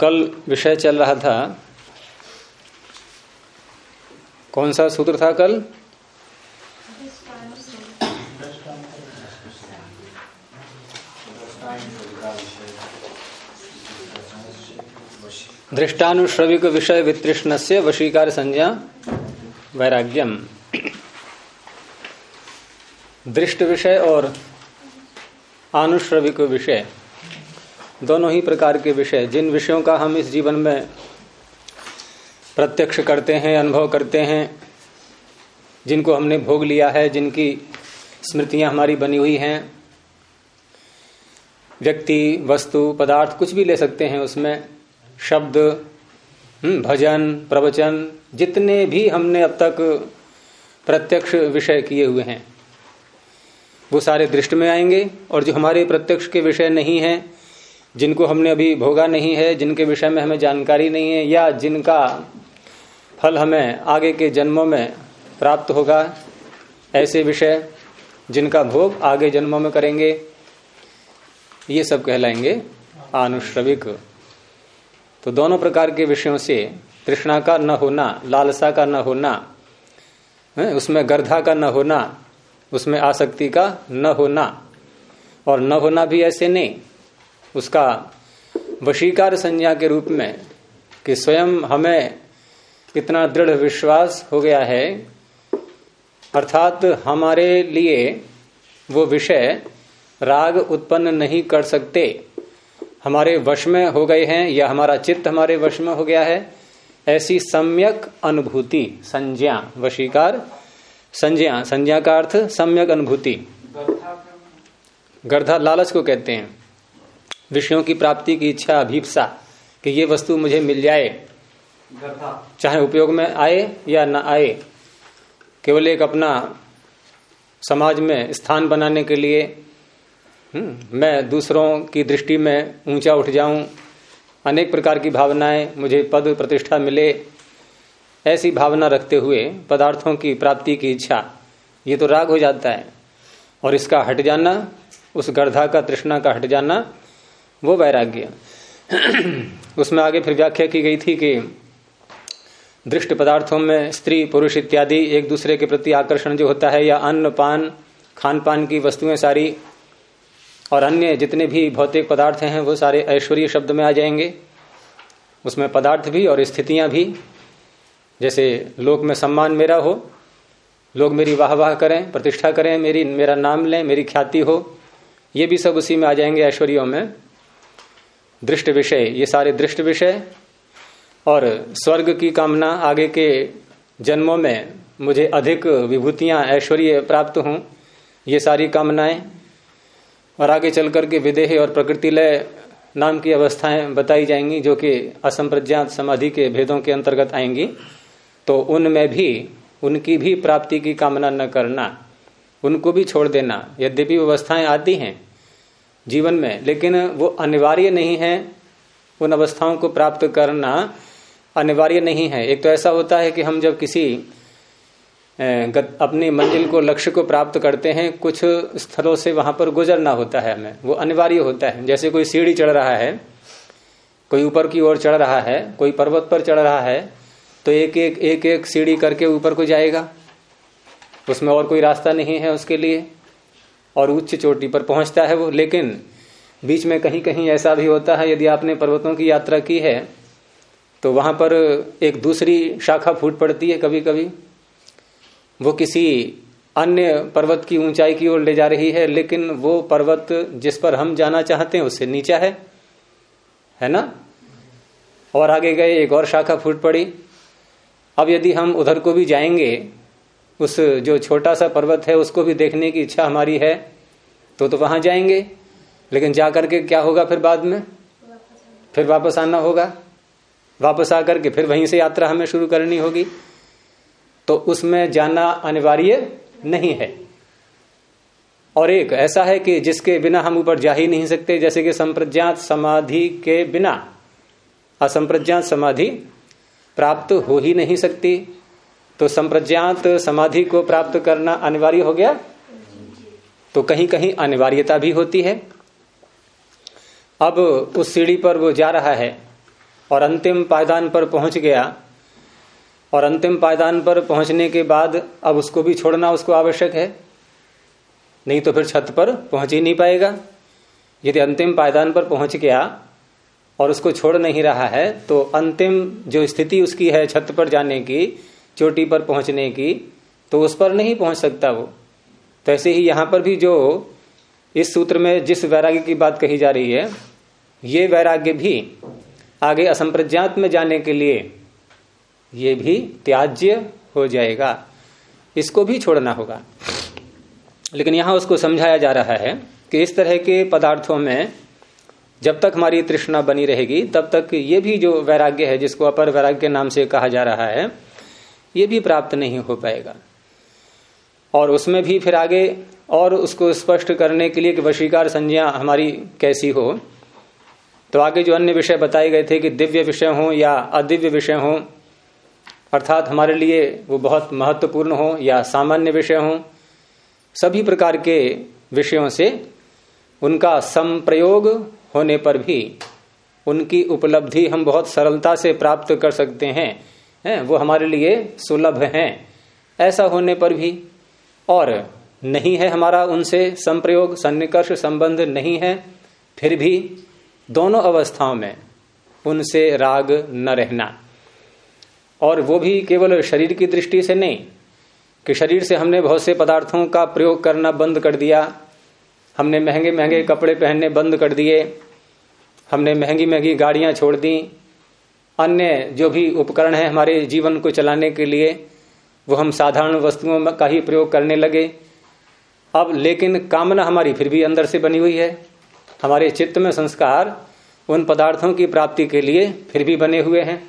कल विषय चल रहा था। कौन सा सूत्र था कल? दृष्टानुश्रविक विषय वितृष्ण से वशीकार संज्ञा वैराग्यम। दृष्ट विषय और आनुश्रविक विषय। दोनों ही प्रकार के विषय, जिन विषयों का हम इस जीवन में प्रत्यक्ष करते हैं, अनुभव करते हैं, जिनको हमने भोग लिया है, जिनकी स्मृतियाँ हमारी बनी हुई हैं, व्यक्ति, वस्तु, पदार्थ, कुछ भी ले सकते हैं उसमें, शब्द भजन, प्रवचन, जितने भी हमने अब तक प्रत्यक्ष विषय किए हुए हैं, वो सारे दृष्ट में आएँगे, और जो हमारे प्रत्यक्ष के विषय नहीं है जिनको हमने अभी भोगा नहीं है, जिनके विषय में हमें जानकारी नहीं है, या जिनका फल हमें आगे के जन्मों में प्राप्त होगा, ऐसे विषय जिनका भोग आगे जन्मों में करेंगे, ये सब कहलाएँगे आनुश्रविक। तो दोनों प्रकार के विषयों से तृष्णा का न होना, लालसा का न होना उसमें गर्धा का न होना, उसमें आसक्ति का न होना, और न होना भी ऐसे नहीं उसका वशीकार संज्ञा के रूप में कि स्वयं हमें इतना दृढ़ विश्वास हो गया है अर्थात हमारे लिए वो विषय राग उत्पन्न नहीं कर सकते। हमारे वश में हो गए हैं या हमारा चित्त हमारे वश में हो गया है ऐसी सम्यक अनुभूति संज्ञा वशीकार संज्ञा संज्ञा का अर्थ सम्यक अनुभूति। गर्धा लालच को कहते हैं। विषयों की प्राप्ति की इच्छा अभीपसा कि ये वस्तु मुझे मिल जाए। चाहे उपयोग में आए या न आए केवल एक अपना समाज में स्थान बनाने के लिए मैं दूसरों की दृष्टि में ऊँचा उठ जाऊँ अनेक प्रकार की भावनाएँ मुझे पद प्रतिष्ठा मिले ऐसी भावना रखते हुए पदार्थों की प्राप्ति की इच्छा ये तो राग हो जाता है। और इसका हट जाना उस गर्धा का तृष्णा का हट जाना वो वैराग्य। उसमें आगे फिर व्याख्या की गई थी कि दृष्ट पदार्थों में स्त्री, पुरुष इत्यादि एक दूसरे के प्रति आकर्षण जो होता है या अन्न, पान खान पान की वस्तुएँ सारी और अन्य जितने भी भौतिक पदार्थ हैं, वो सारे ऐश्वर्य शब्द में आ जाएँगे। उसमें पदार्थ भी और स्थितियाँ भी। जैसे, लोक में सम्मान मेरा हो, लोग मेरी वाह वाह करें, प्रतिष्ठा करें, मेरी, मेरा नाम लें, मेरी ख्याति हो, ये भी सब उसी में आ जाएँगे ऐश्वर्यों में। दृष्ट विषय ये सारे दृष्ट विषय और स्वर्ग की कामना आगे के जन्मों में मुझे अधिक विभूतियाँ, ऐश्वर्य प्राप्त हों, ये सारी कामनाएँ और आगे चल करके विदेह और प्रकृति लय नाम की अवस्थाएँ बताई जाएँगी, जो कि असंप्रज्ञात समाधि के भेदों के अंतर्गत आएँगी। तो उनमें भी, उनकी भी प्राप्ति की कामना न करना, उनको भी छोड़ देना। यद्यपि व्यवस्थाएँ आती हैं जीवन में, लेकिन वो अनिवार्य नहीं है। उन अवस्थाओं को प्राप्त करना अनिवार्य नहीं है। एक तो ऐसा होता है कि हम जब किसी अपनी मंजिल को, लक्ष्य को प्राप्त करते हैं, कुछ स्थलों से वहाँ पर गुजरना होता है हमें। वो अनिवार्य होता है। जैसे कोई सीढ़ी चढ़ रहा है, कोई ऊपर की ओर चढ़ रहा है, कोई पर्वत पर चढ़ रहा है तो एक एक एक एक सीढ़ी करके ऊपर को जाएगा। उसमें और कोई रास्ता नहीं है उसके लिए। और उच्च चोटी पर पहुँचता है वो। लेकिन बीच में कहीं कहीं ऐसा भी होता है, यदि आपने पर्वतों की यात्रा की है तो वहाँ पर एक दूसरी शाखा फूट पड़ती है कभी कभी वो किसी अन्य पर्वत की ऊंचाई की ओर ले जा रही है, लेकिन वो पर्वत जिस पर हम जाना चाहते हैं, उससे नीचा है। है ना? और आगे गए, एक और शाखा फूट पड़ी। अब यदि हम उधर को भी जाएँगे उस, जो छोटा सा पर्वत है, उसको भी देखने की इच्छा हमारी है तो तो वहाँ जाएँगे। लेकिन जाकर के क्या होगा फिर बाद में? फिर वापस आना होगा। वापस आकर के फिर वहीं से यात्रा हमें शुरू करनी होगी। तो उसमें जाना अनिवार्य नहीं है। और एक ऐसा है कि जिसके बिना हम ऊपर जा ही नहीं सकते, जैसे कि संप्रज्ञात समाधि के बिना। असंप्रज्ञात समाधि प्राप्त हो ही नहीं सकती। तो संप्रज्ञात समाधि को प्राप्त करना अनिवार्य हो गया? तो कहीं कहीं अनिवार्यता भी होती है। अब उस सीढ़ी पर वो जा रहा है और अंतिम पायदान पर पहुँच गया। और अंतिम पायदान पर पहुँचने के बाद अब उसको भी छोड़ना उसको आवश्यक है। नहीं तो फिर छत पर पहुँच ही नहीं पाएगा। यदि अंतिम पायदान पर पहुँच गया और उसको छोड़ नहीं रहा है तो अंतिम जो स्थिति उसकी है छत पर जाने की चोटी पर पहुँचने की तो उस पर नहीं पहुँच सकता वो। तो ऐसे ही यहाँ पर भी जो इस सूत्र में जिस वैराग्य की बात कही जा रही है, ये वैराग्य भी आगे असंप्रज्ञात में जाने के लिए ये भी त्याज्य हो जाएगा। इसको भी छोड़ना होगा। लेकिन यहाँ उसको समझाया जा रहा है कि इस तरह के पदार्थों में जब तक हमारी तृष्णा बनी रहेगी, तब तक ये भी जो वैराग्य है, जिसको अपर वैराग्य नाम से कहा जा रहा है ये भी प्राप्त नहीं हो पाएगा। और उसमें भी फिर आगे और उसको स्पष्ट करने के लिए कि वशीकार संज्ञा हमारी कैसी हो। तो आगे जो अन्य विषय बताए गए थे कि दिव्य विषय हो या अदिव्य विषय हो, अर्थात हमारे लिए वो बहुत महत्वपूर्ण हो या सामान्य विषय हो, सभी प्रकार के विषयों से उनका संप्रयोग होने पर भी उनकी उपलब्धि हम बहुत सरलता से प्राप्त कर सकते हैं। है? वो हमारे लिए सुलभ हैं। ऐसा होने पर भी और नहीं है हमारा उनसे संप्रयोग, सन्निकर्ष संबंध नहीं है, फिर भी दोनों अवस्थाओं में उनसे राग न रहना। और वो भी केवल शरीर की दृष्टि से नहीं, कि शरीर से हमने बहुत से पदार्थों का प्रयोग करना बंद कर दिया। हमने महँगे महँगे कपड़े पहनने बंद कर दिए। हमने महँगी महँगी गाड़ियाँ छोड़ दी। अन्य जो भी उपकरण है हमारे जीवन को चलाने के लिए, वो हम साधारण वस्तुओं का ही प्रयोग करने लगे। अब लेकिन कामना हमारी फिर भी अंदर से बनी हुई है। हमारे चित्त में संस्कार उन पदार्थों की प्राप्ति के लिए फिर भी बने हुए हैं।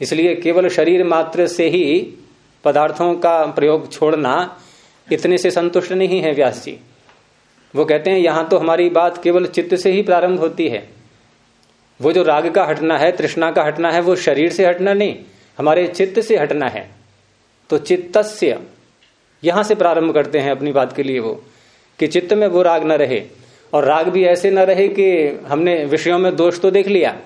इसलिए केवल शरीर मात्र से ही पदार्थों का प्रयोग छोड़ना इतने से संतुष्ट नहीं है, व्यास जी। वो कहते हैं, यहाँ तो हमारी बात केवल चित्त से ही प्रारंभ होती है। वो जो राग का हटना है, तृष्णा का हटना है, वो शरीर से हटना नहीं, हमारे चित्त से हटना है। तो चित्तस्य, यहाँ से प्रारंभ करते हैं अपनी बात के लिए वो, कि चित्त में वो राग न रहे। और राग भी ऐसे न रहे कि हमने विषयों में दोष तो देख लिया।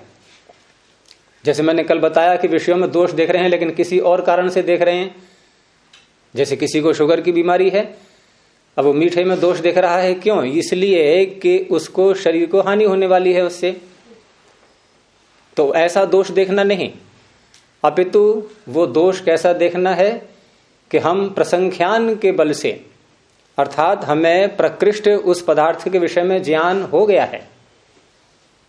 जैसे मैंने कल बताया कि विषयों में दोष देख रहे हैं, लेकिन किसी और कारण से देख रहे हैं। जैसे किसी को शुगर की बीमारी है, अब वो मीठे में दोष देख रहा है क्यों? इसलिए कि उसको शरीर को हानि होने वाली है उससे। तो ऐसा दोष देखना नहीं। अपितु वो दोष कैसा देखना है कि हम प्रसंख्यान के बल से, अर्थात हमें प्रकृष्ट उस पदार्थ के विषय में ज्ञान हो गया है।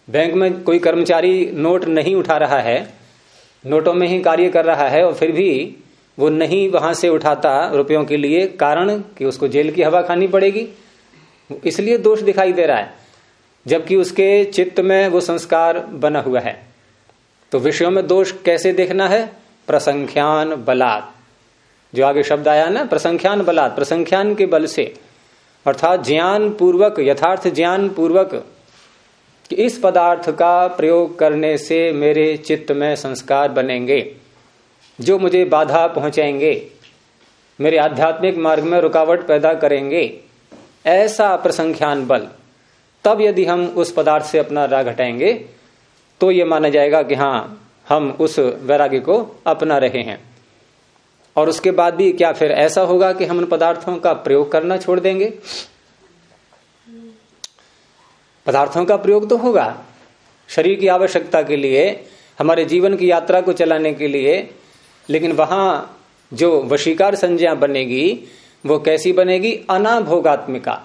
बैंक में कोई कर्मचारी नोट नहीं उठा रहा है, नोटों में ही कार्य कर रहा है और फिर भी वो नहीं वहाँ से उठाता रुपयों के लिए कारण कि उसको जेल की हवा खानी पड़ेगी। इसलिए दोष दिखाई दे रहा है, जबकि उसके चित्त में वो संस्कार बना हुआ है। तो विषयों में दोष कैसे देखना है? प्रसंख्यान बलात्। जो आगे शब्द आया ना, प्रसंख्यान बलात्, प्रसंख्यान के बल से। अर्थात ज्ञान पूर्वक यथार्थ ज्ञान पूर्वक कि इस पदार्थ का प्रयोग करने से मेरे चित्त में संस्कार बनेंगे, जो मुझे बाधा पहुंचाएँगे, मेरे आध्यात्मिक मार्ग में रुकावट पैदा करेंगे। ऐसा प्रसंख्यान बल, तब यदि हम उस पदार्थ से अपना राग हटाएँगे तो ये माना जाएगा कि हाँ हम उस वैराग्य को अपना रहे हैं। और उसके बाद भी क्या फिर ऐसा होगा कि हम उन पदार्थों का प्रयोग करना छोड़ देंगे? पदार्थों का प्रयोग तो होगा। शरीर की आवश्यकता के लिए, हमारे जीवन की यात्रा को चलाने के लिए, लेकिन वहाँ जो वशीकार संज्ञा बनेगी, वो कैसी बनेगी? अनाभोगात्मिका।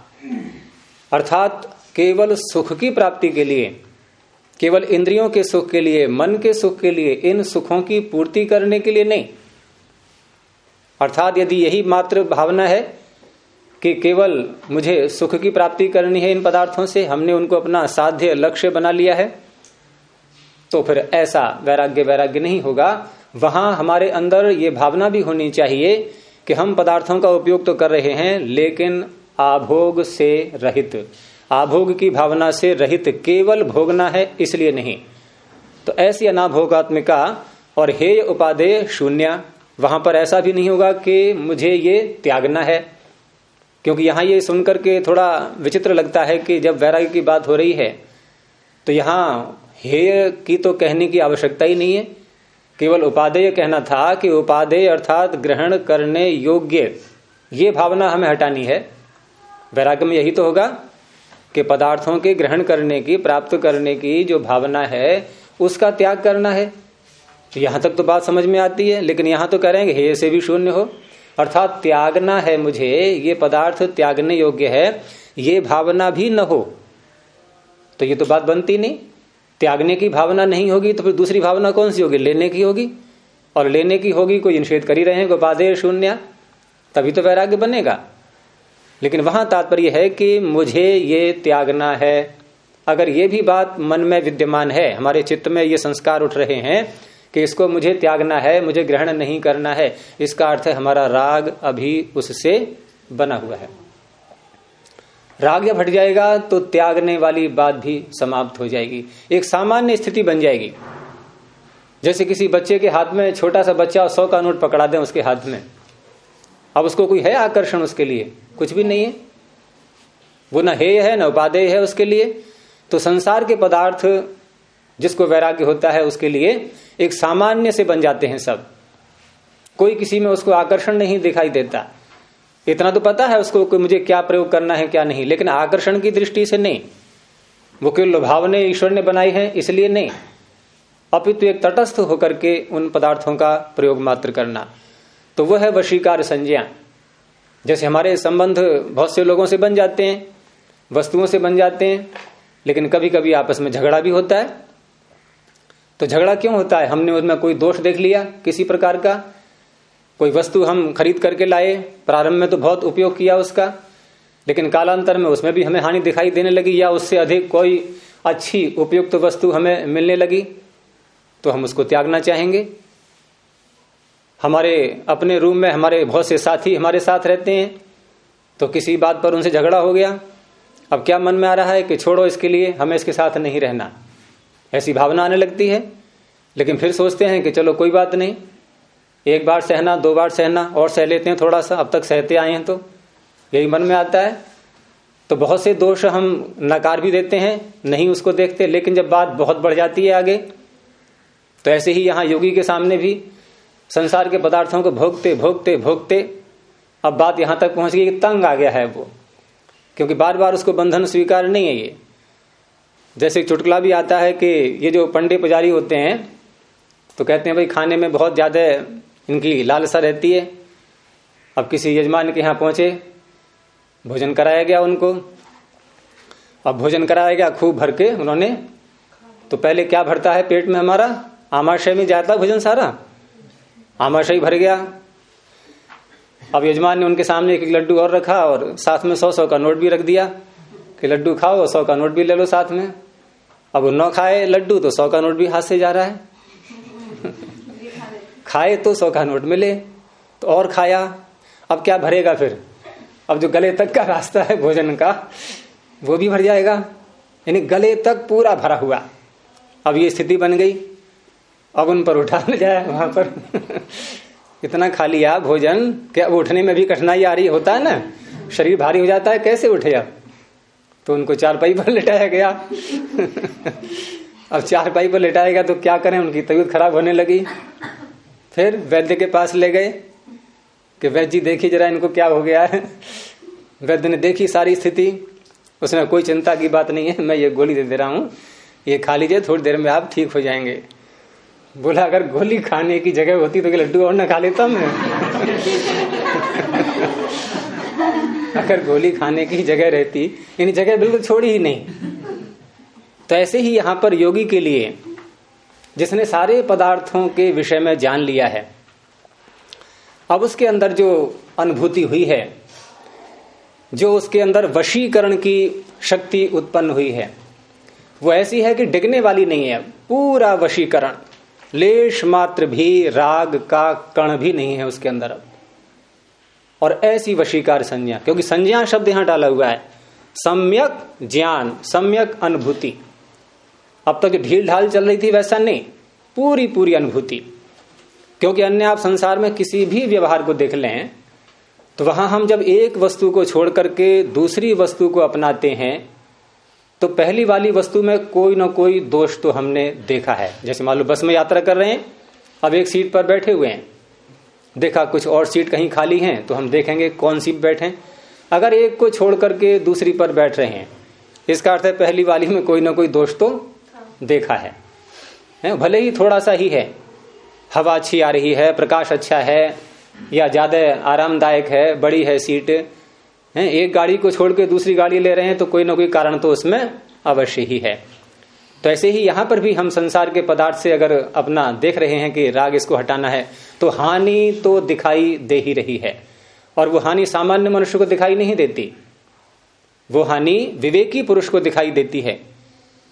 अर्थात केवल सुख की प्राप्ति के लिए। केवल इंद्रियों के सुख के लिए, मन के सुख के लिए, इन सुखों की पूर्ति करने के लिए नहीं। अर्थात यदि यही मात्र भावना है कि केवल मुझे सुख की प्राप्ति करनी है इन पदार्थों से, हमने उनको अपना साध्य लक्ष्य बना लिया है तो फिर ऐसा वैराग्य वैराग्य नहीं होगा। वहाँ हमारे अंदर ये भावना भी होनी चाहिए कि हम पदार्थों का उपयोग तो कर रहे हैं, लेकिन आभोग से रहित। आभोग की भावना से रहित केवल भोगना है, इसलिए नहीं। तो ऐसी अनाभोगात्मिका और हेय उपादेय शून्य, वहाँ पर ऐसा भी नहीं होगा कि मुझे ये त्यागना है। क्योंकि यहाँ ये सुनकर के थोड़ा विचित्र लगता है कि जब वैराग्य की बात हो रही है तो यहाँ हेय की तो कहने की आवश्यकता ही नहीं है। केवल उपादेय कहना था कि उपादेय अर्थात ग्रहण करने योग्य, ये भावना हमें हटानी है। वैराग्य में यही तो होगा। कि पदार्थों के ग्रहण करने की, प्राप्त करने की जो भावना है, उसका त्याग करना है। यहाँ तक तो बात समझ में आती है, लेकिन यहाँ तो करेंगे हे से भी शून्य हो। अर्थात त्यागना है मुझे, ये पदार्थ त्यागने योग्य है, ये भावना भी न हो। तो ये तो बात बनती नहीं। त्यागने की भावना नहीं होगी तो फिर दूसरी भावना कौन सी होगी? लेने की होगी। और लेने की होगी, कोई निषेध कर ही रहे हैं गोपादेय शून्य। तभी तो वैराग्य बनेगा। लेकिन वहाँ तात्पर्य है कि मुझे ये त्यागना है। अगर ये भी बात मन में विद्यमान है, हमारे चित्त में ये संस्कार उठ रहे हैं कि इसको मुझे त्यागना है, मुझे ग्रहण नहीं करना है, इसका अर्थ है हमारा राग अभी उससे बना हुआ है। राग जब हट जाएगा तो त्यागने वाली बात भी समाप्त हो जाएगी। एक सामान्य स्थिति बन जाएगी। जैसे किसी बच्चे के हाथ में छोटा सा बच्चा सौ का नोट पकड़ा दें उसके हाथ में। अब उसको कोई है आकर्षण उसके लिए? कुछ भी नहीं है। वो न हेय है, ना उपादेय है उसके लिए। तो संसार के पदार्थ जिसको वैराग्य होता है उसके लिए एक सामान्य से बन जाते हैं सब। कोई किसी में उसको आकर्षण नहीं दिखाई देता। इतना तो पता है उसको कि मुझे क्या प्रयोग करना है, क्या नहीं। लेकिन आकर्षण की दृष्टि से नहीं। वो केवल लुभाव ने ईश्वर ने बनाई है, इसलिए नहीं। अपितु एक तटस्थ होकर के उन पदार्थों का प्रयोग मात्र करना। तो वह है वशीकार संज्ञा। जैसे हमारे संबंध बहुत से लोगों से बन जाते हैं, वस्तुओं से बन जाते हैं, लेकिन कभी कभी आपस में झगड़ा भी होता है। तो झगड़ा क्यों होता है? हमने उसमें कोई दोष देख लिया किसी प्रकार का? कोई वस्तु हम खरीद करके लाए, प्रारंभ में तो बहुत उपयोग किया उसका, लेकिन कालांतर में उसमें भी हमें हानि दिखाई देने लगी या उससे अधिक कोई अच्छी उपयुक्त वस्तु हमें मिलने लगी तो हम उसको त्यागना चाहेंगे। हमारे अपने रूम में हमारे बहुत से साथी हमारे साथ रहते हैं तो किसी बात पर उनसे झगड़ा हो गया। अब क्या मन में आ रहा है कि छोड़ो इसके लिए, हमें इसके साथ नहीं रहना। ऐसी भावना आने लगती है, लेकिन फिर सोचते हैं कि चलो कोई बात नहीं, एक बार सहना, दो बार सहना, और सह लेते हैं थोड़ा सा, अब तक सहते आए हैं तो। यही मन में आता है। तो बहुत से दोष हम नकार भी देते हैं, नहीं उसको देखते, लेकिन जब बात बहुत बढ़ जाती है आगे तो ऐसे ही यहाँ योगी के सामने भी संसार के पदार्थों को भोगते भोगते भोगते, अब बात यहाँ तक पहुँच गई कि तंग आ गया है वो। क्योंकि बार बार उसको बंधन स्वीकार नहीं है ये। जैसे चुटकला भी आता है कि ये जो पंडे पुजारी होते हैं तो कहते हैं, भाई, खाने में बहुत ज़्यादा इनकी लालसा रहती है। अब किसी यजमान के यहाँ पहुँचे, भोजन कराया गया उनको। अब भोजन कराया गया खूब भर के उन्होंने तो पहले क्या भरता है पेट में हमारा? आमाशय में जाता भोजन सारा। आमाशय भर गया। अब यजमान ने उनके सामने एक लड्डू और रखा और साथ में सौ सौ का नोट भी रख दिया कि लड्डू खाओ सौ का नोट भी ले लो साथ में। अब न खाए लड्डू तो सौ का नोट भी हाथ से जा रहा है। खाए तो सौ का नोट मिले तो और खाया। अब क्या भरेगा फिर? अब जो गले तक का रास्ता है भोजन का, वो भी भर जाएगा। यानी गले तक पूरा भरा हुआ। अब ये स्थिति बन गई। अब उन पर उठा ले जाए वहाँ पर। इतना खा लिया भोजन कि अब उठने में भी कठिनाई आ रही होता है ना? शरीर भारी हो जाता है, कैसे उठे अब? तो उनको चारपाई पर लेटाया गया। अब चारपाई पर लेटाया गया तो क्या करें? उनकी तबीयत खराब होने लगी। फिर वैद्य के पास ले गए कि, वैद्य जी, देखिए जरा इनको क्या हो गया है? वैद्य ने देखी सारी स्थिति। उसमें कोई चिंता की बात नहीं है, मैं ये गोली दे दे रहा हूँ। ये खा लीजिए, थोड़ी देर में आप ठीक हो जाएँगे। बोला, अगर गोली खाने की जगह होती तो लड्डू और ना खा लेता मैं? अगर गोली खाने की जगह रहती, यानी जगह बिल्कुल छोड़ी ही नहीं। तो ऐसे ही यहाँ पर योगी के लिए, जिसने सारे पदार्थों के विषय में जान लिया है, अब उसके अंदर जो अनुभूति हुई है, जो उसके अंदर वशीकरण की शक्ति उत्पन्न हुई है, वो ऐसी है कि डिगने वाली नहीं है, पूरा वशीकरण। लेश मात्र भी, राग का कण भी नहीं है उसके अंदर अब। और ऐसी वशीकार संज्ञा, क्योंकि संज्ञा शब्द यहाँ डाला हुआ है। सम्यक ज्ञान, सम्यक अनुभूति। अब तक ढील ढाल चल रही थी वैसा नहीं पूरी पूरी अनुभूति। क्योंकि अन्य आप संसार में किसी भी व्यवहार को देख लें तो वहाँ हम जब एक वस्तु को छोड़ करके दूसरी वस्तु को अपनाते हैं तो पहली वाली वस्तु में कोई ना कोई दोष तो हमने देखा है। जैसे मान लो बस में यात्रा कर रहे हैं अब एक सीट पर बैठे हुए हैं। देखा कुछ और सीट कहीं खाली है तो हम देखेंगे कौन सी बैठे। अगर एक को छोड़ करके दूसरी पर बैठ रहे हैं इसका अर्थ है पहली वाली में कोई ना कोई दोष तो देखा है, है? भले ही थोड़ा सा ही है। हवा अच्छी आ रही है प्रकाश अच्छा है या ज़्यादा आरामदायक है बड़ी है सीट है, एक गाड़ी को छोड़ के दूसरी गाड़ी ले रहे हैं तो कोई ना कोई कारण तो उसमें अवश्य ही है। तो ऐसे ही यहाँ पर भी हम संसार के पदार्थ से अगर अपना देख रहे हैं कि राग इसको हटाना है तो हानि तो दिखाई दे ही रही है। और वो हानि सामान्य मनुष्य को दिखाई नहीं देती। वो हानि विवेकी पुरुष को दिखाई देती है।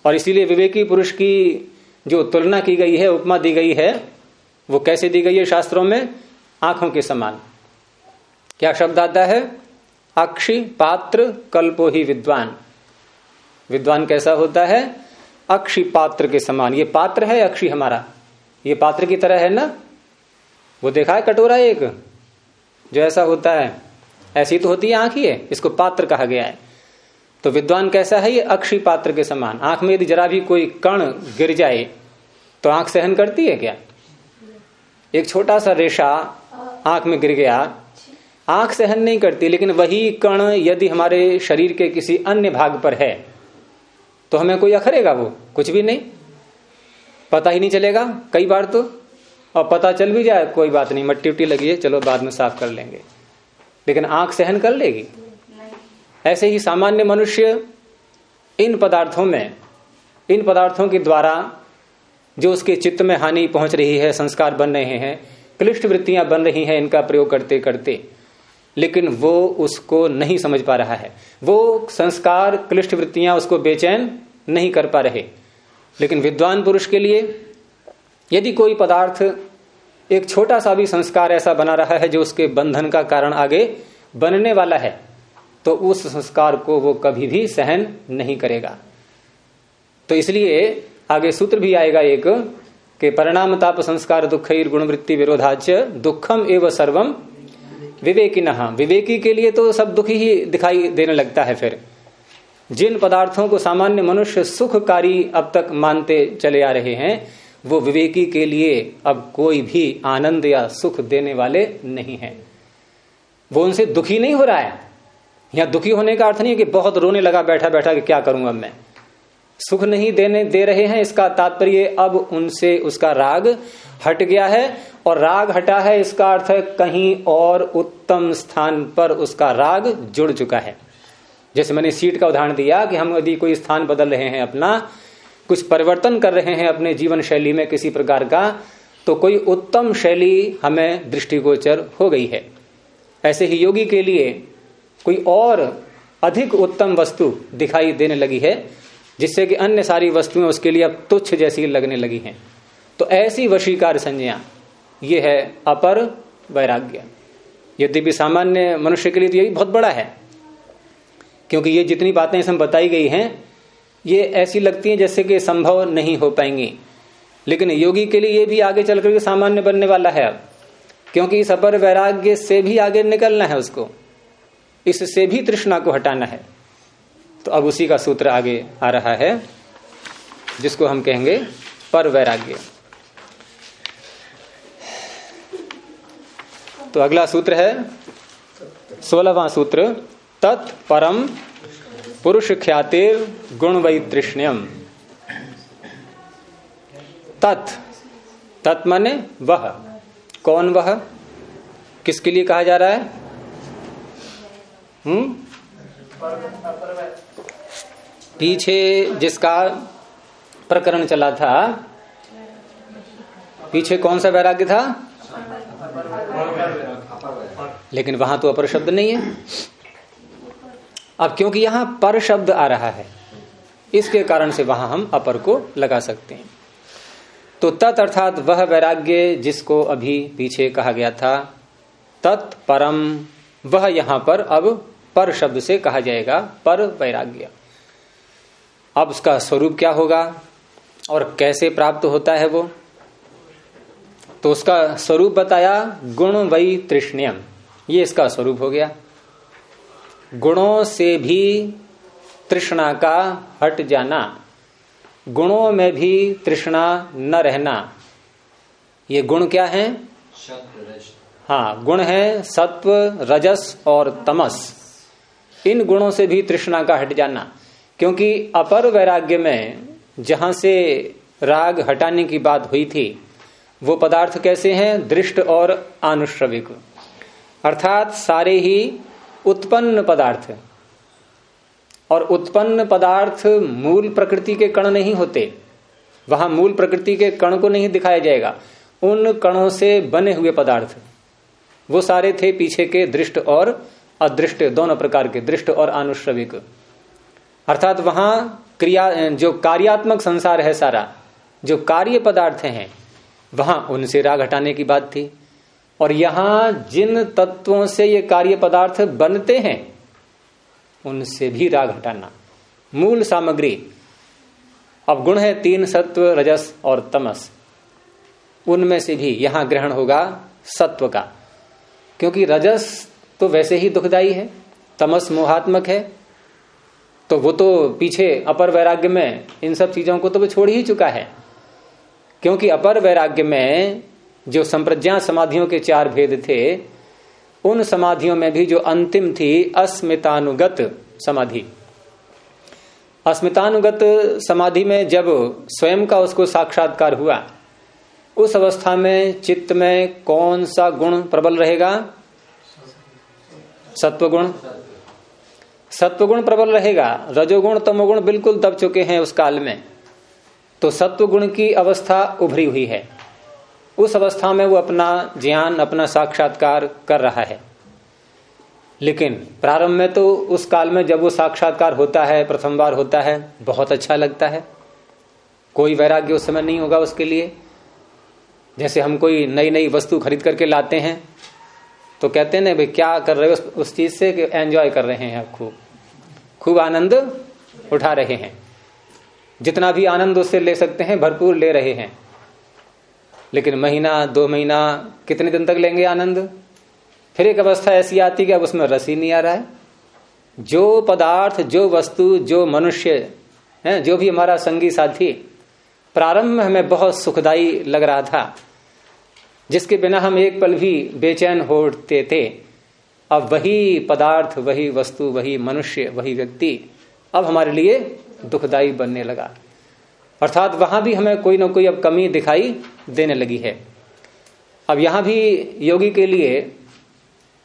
और इसीलिए विवेकी पुरुष की जो तुलना की गई है, उपमा दी गई है, वो कैसे दी गई है शास्त्रों में? आँखों के समान। क्या शब्द आता है? अक्षी पात्र कल्पो ही विद्वान। विद्वान कैसा होता है? अक्षी पात्र के समान। ये पात्र है अक्षी हमारा? ये पात्र की तरह है ना? वो देखा है कटोरा एक? जो ऐसा होता है, ऐसी तो होती है आँख ही है, इसको पात्र कहा गया है। तो विद्वान कैसा है? ये अक्षी पात्र के समान। आँख में यदि जरा भी कोई कण गिर जाए तो आँख सहन करती है क्या? एक छोटा सा रेशा आँख में गिर गया आँख सहन नहीं करती, लेकिन वही कण यदि हमारे शरीर के किसी अन्य भाग पर है तो हमें कोई अखरेगा वो? कुछ भी नहीं। पता ही नहीं चलेगा, कई बार तो। और पता चल भी जाए, कोई बात नहीं, मट्टी उट्टी लगी है, चलो बाद में साफ़ कर लेंगे। लेकिन आँख सहन कर लेगी? ऐसे ही सामान्य मनुष्य इन पदार्थों में, इन पदार्थों के द्वारा जो उसके चित्त में हानि पहुँच रही है, संस्कार बन रहे हैं, क्लिष्ट वृत्तियाँ बन रही हैं, इनका प्रयोग करते करते लेकिन वो उसको नहीं समझ पा रहा है। वो संस्कार क्लिष्ट वृत्तियाँ उसको बेचैन नहीं कर पा रहे। लेकिन विद्वान पुरुष के लिए, यदि कोई पदार्थ एक छोटा सा भी संस्कार ऐसा बना रहा है जो उसके बंधन का कारण आगे बनने वाला है तो उस संस्कार को वो कभी भी सहन नहीं करेगा। तो इसलिए आगे सूत्र भी आएगा एक, कि परिणाम ताप संस्कार दुख गुणवृत्ति विरोधाच दुखम एवं सर्वम विवेकी नहा विवेकी के लिए तो सब दुखी ही दिखाई देने लगता है फिर। जिन पदार्थों को सामान्य मनुष्य सुखकारी अब तक मानते चले आ रहे हैं, वो विवेकी के लिए अब कोई भी आनंद या सुख देने वाले नहीं है। वो उनसे दुखी नहीं हो रहा है। यहाँ दुखी होने का अर्थ नहीं है कि बहुत रोने लगा बैठा बैठा कि क्या करूँगा मैं। सुख नहीं देने दे रहे हैं इसका तात्पर्य अब उनसे उसका राग हट गया है और राग हटा है इसका अर्थ है कहीं और उत्तम स्थान पर उसका राग जुड़ चुका है। जैसे मैंने सीट का उदाहरण दिया कि हम यदि कोई स्थान बदल रहे हैं अपना, कुछ परिवर्तन कर रहे हैं अपने जीवन शैली में किसी प्रकार का तो कोई उत्तम शैली हमें दृष्टिगोचर हो गई है। ऐसे ही योगी के लिए कोई और अधिक उत्तम वस्तु दिखाई देने लगी है, जिससे कि अन्य सारी वस्तुएँ उसके लिए अब तुच्छ जैसी लगने लगी हैं। तो ऐसी वशीकार संज्ञा ये है अपर वैराग्य। यद्यपि सामान्य मनुष्य के लिए तो यही बहुत बड़ा है, क्योंकि ये जितनी बातें इसमें बताई गई हैं, ये ऐसी लगती हैं जैसे कि संभव नहीं हो पाएँगी। लेकिन योगी के लिए ये भी आगे चल करके सामान्य बनने वाला है अब, क्योंकि इस अपर वैराग्य से भी आगे निकलना है उसको। इससे भी तृष्णा को हटाना है। तो अब उसी का सूत्र आगे आ रहा है, जिसको हम कहेंगे पर वैराग्य। तो अगला सूत्र है सोलहवा सूत्र तत्परम पुरुष ख्यातिर गुण वैतृष्ण्यम तत् तत् माने वह। कौन वह? किसके लिए कहा जा रहा है? हम्म? पीछे जिसका प्रकरण चला था, पीछे कौन सा वैराग्य था? लेकिन वहाँ तो अपर शब्द नहीं है। अब क्योंकि यहाँ पर शब्द आ रहा है, इसके कारण से वहाँ हम अपर को लगा सकते हैं। तो तत् अर्थात वह वैराग्य जिसको अभी पीछे कहा गया था, तत् परम, वह यहाँ पर अब पर शब्द से कहा जाएगा, पर वैराग्य। अब उसका स्वरूप क्या होगा और कैसे प्राप्त होता है वो? तो उसका स्वरूप बताया गुण वही तृष्ण्यम। ये इसका स्वरूप हो गया। गुणों से भी तृष्णा का हट जाना, गुणों में भी तृष्णा न रहना, ये गुण क्या है? हाँ गुण है सत्व, रजस और तमस। इन गुणों से भी तृष्णा का हट जाना, क्योंकि अपर वैराग्य में जहाँ से राग हटाने की बात हुई थी, वो पदार्थ कैसे हैं? दृष्ट और आनुश्रविक। अर्थात सारे ही उत्पन्न पदार्थ और उत्पन्न पदार्थ मूल प्रकृति के कण नहीं होते। वहाँ मूल प्रकृति के कण को नहीं दिखाया जाएगा। उन कणों से बने हुए पदार्थ वो सारे थे पीछे के दृष्ट और अदृष्ट, दोनों प्रकार के दृष्ट और आनुश्रविक। अर्थात वहाँ क्रिया, जो कार्यात्मक संसार है सारा, जो कार्य पदार्थ हैं, वहाँ उनसे राग हटाने की बात थी। और यहाँ जिन तत्वों से ये कार्य पदार्थ बनते हैं, उनसे भी राग हटाना। मूल सामग्री। अब गुण है तीन सत्व, रजस और तमस। उनमें से भी यहाँ ग्रहण होगा सत्व का। क्योंकि रजस तो वैसे ही दुखदाई है, तमस मोहात्मक है तो वो तो पीछे अपर वैराग्य में इन सब चीज़ों को तो वो छोड़ ही चुका है। क्योंकि अपर वैराग्य में जो संप्रज्ञा समाधियों के चार भेद थे, उन समाधियों में भी जो अंतिम थी अस्मितानुगत समाधि। अस्मितानुगत समाधि में जब स्वयं का उसको साक्षात्कार हुआ, उस अवस्था में चित्त में कौन सा गुण प्रबल रहेगा? सत्वगुण। सत्वगुण प्रबल रहेगा। रजोगुण, तमोगुण बिल्कुल दब चुके हैं उस काल में। तो सत्वगुण की अवस्था उभरी हुई है। उस अवस्था में वो अपना ज्ञान अपना साक्षात्कार कर रहा है। लेकिन प्रारंभ में तो उस काल में जब वो साक्षात्कार होता है प्रथम बार होता है बहुत अच्छा लगता है। कोई वैराग्य उस समय नहीं होगा उसके लिए। जैसे हम कोई नई नई वस्तु खरीद करके लाते हैं तो कहते हैं ना भाई क्या कर रहे हो उस, चीज़ से एंजॉय कर रहे हैं खूब? खूब आनंद उठा रहे हैं। जितना भी आनंद उससे ले सकते हैं भरपूर ले रहे हैं। लेकिन महीना, दो महीना, कितने दिन तक लेंगे आनंद? फिर एक अवस्था ऐसी आती कि अब उसमें रस ही नहीं आ रहा है। जो पदार्थ, जो वस्तु, जो मनुष्य, है, जो भी हमारा संगी साथी, प्रारंभ में हमें बहुत सुखदाई लग रहा था। जिसके बिना हम एक पल भी बेचैन होते थे। अब वही पदार्थ, वही वस्तु, वही मनुष्य, वही व्यक्ति अब हमारे लिए दुखदाई बनने लगा। अर्थात वहाँ भी हमें कोई ना कोई अब कमी दिखाई देने लगी है। अब यहाँ भी योगी के लिए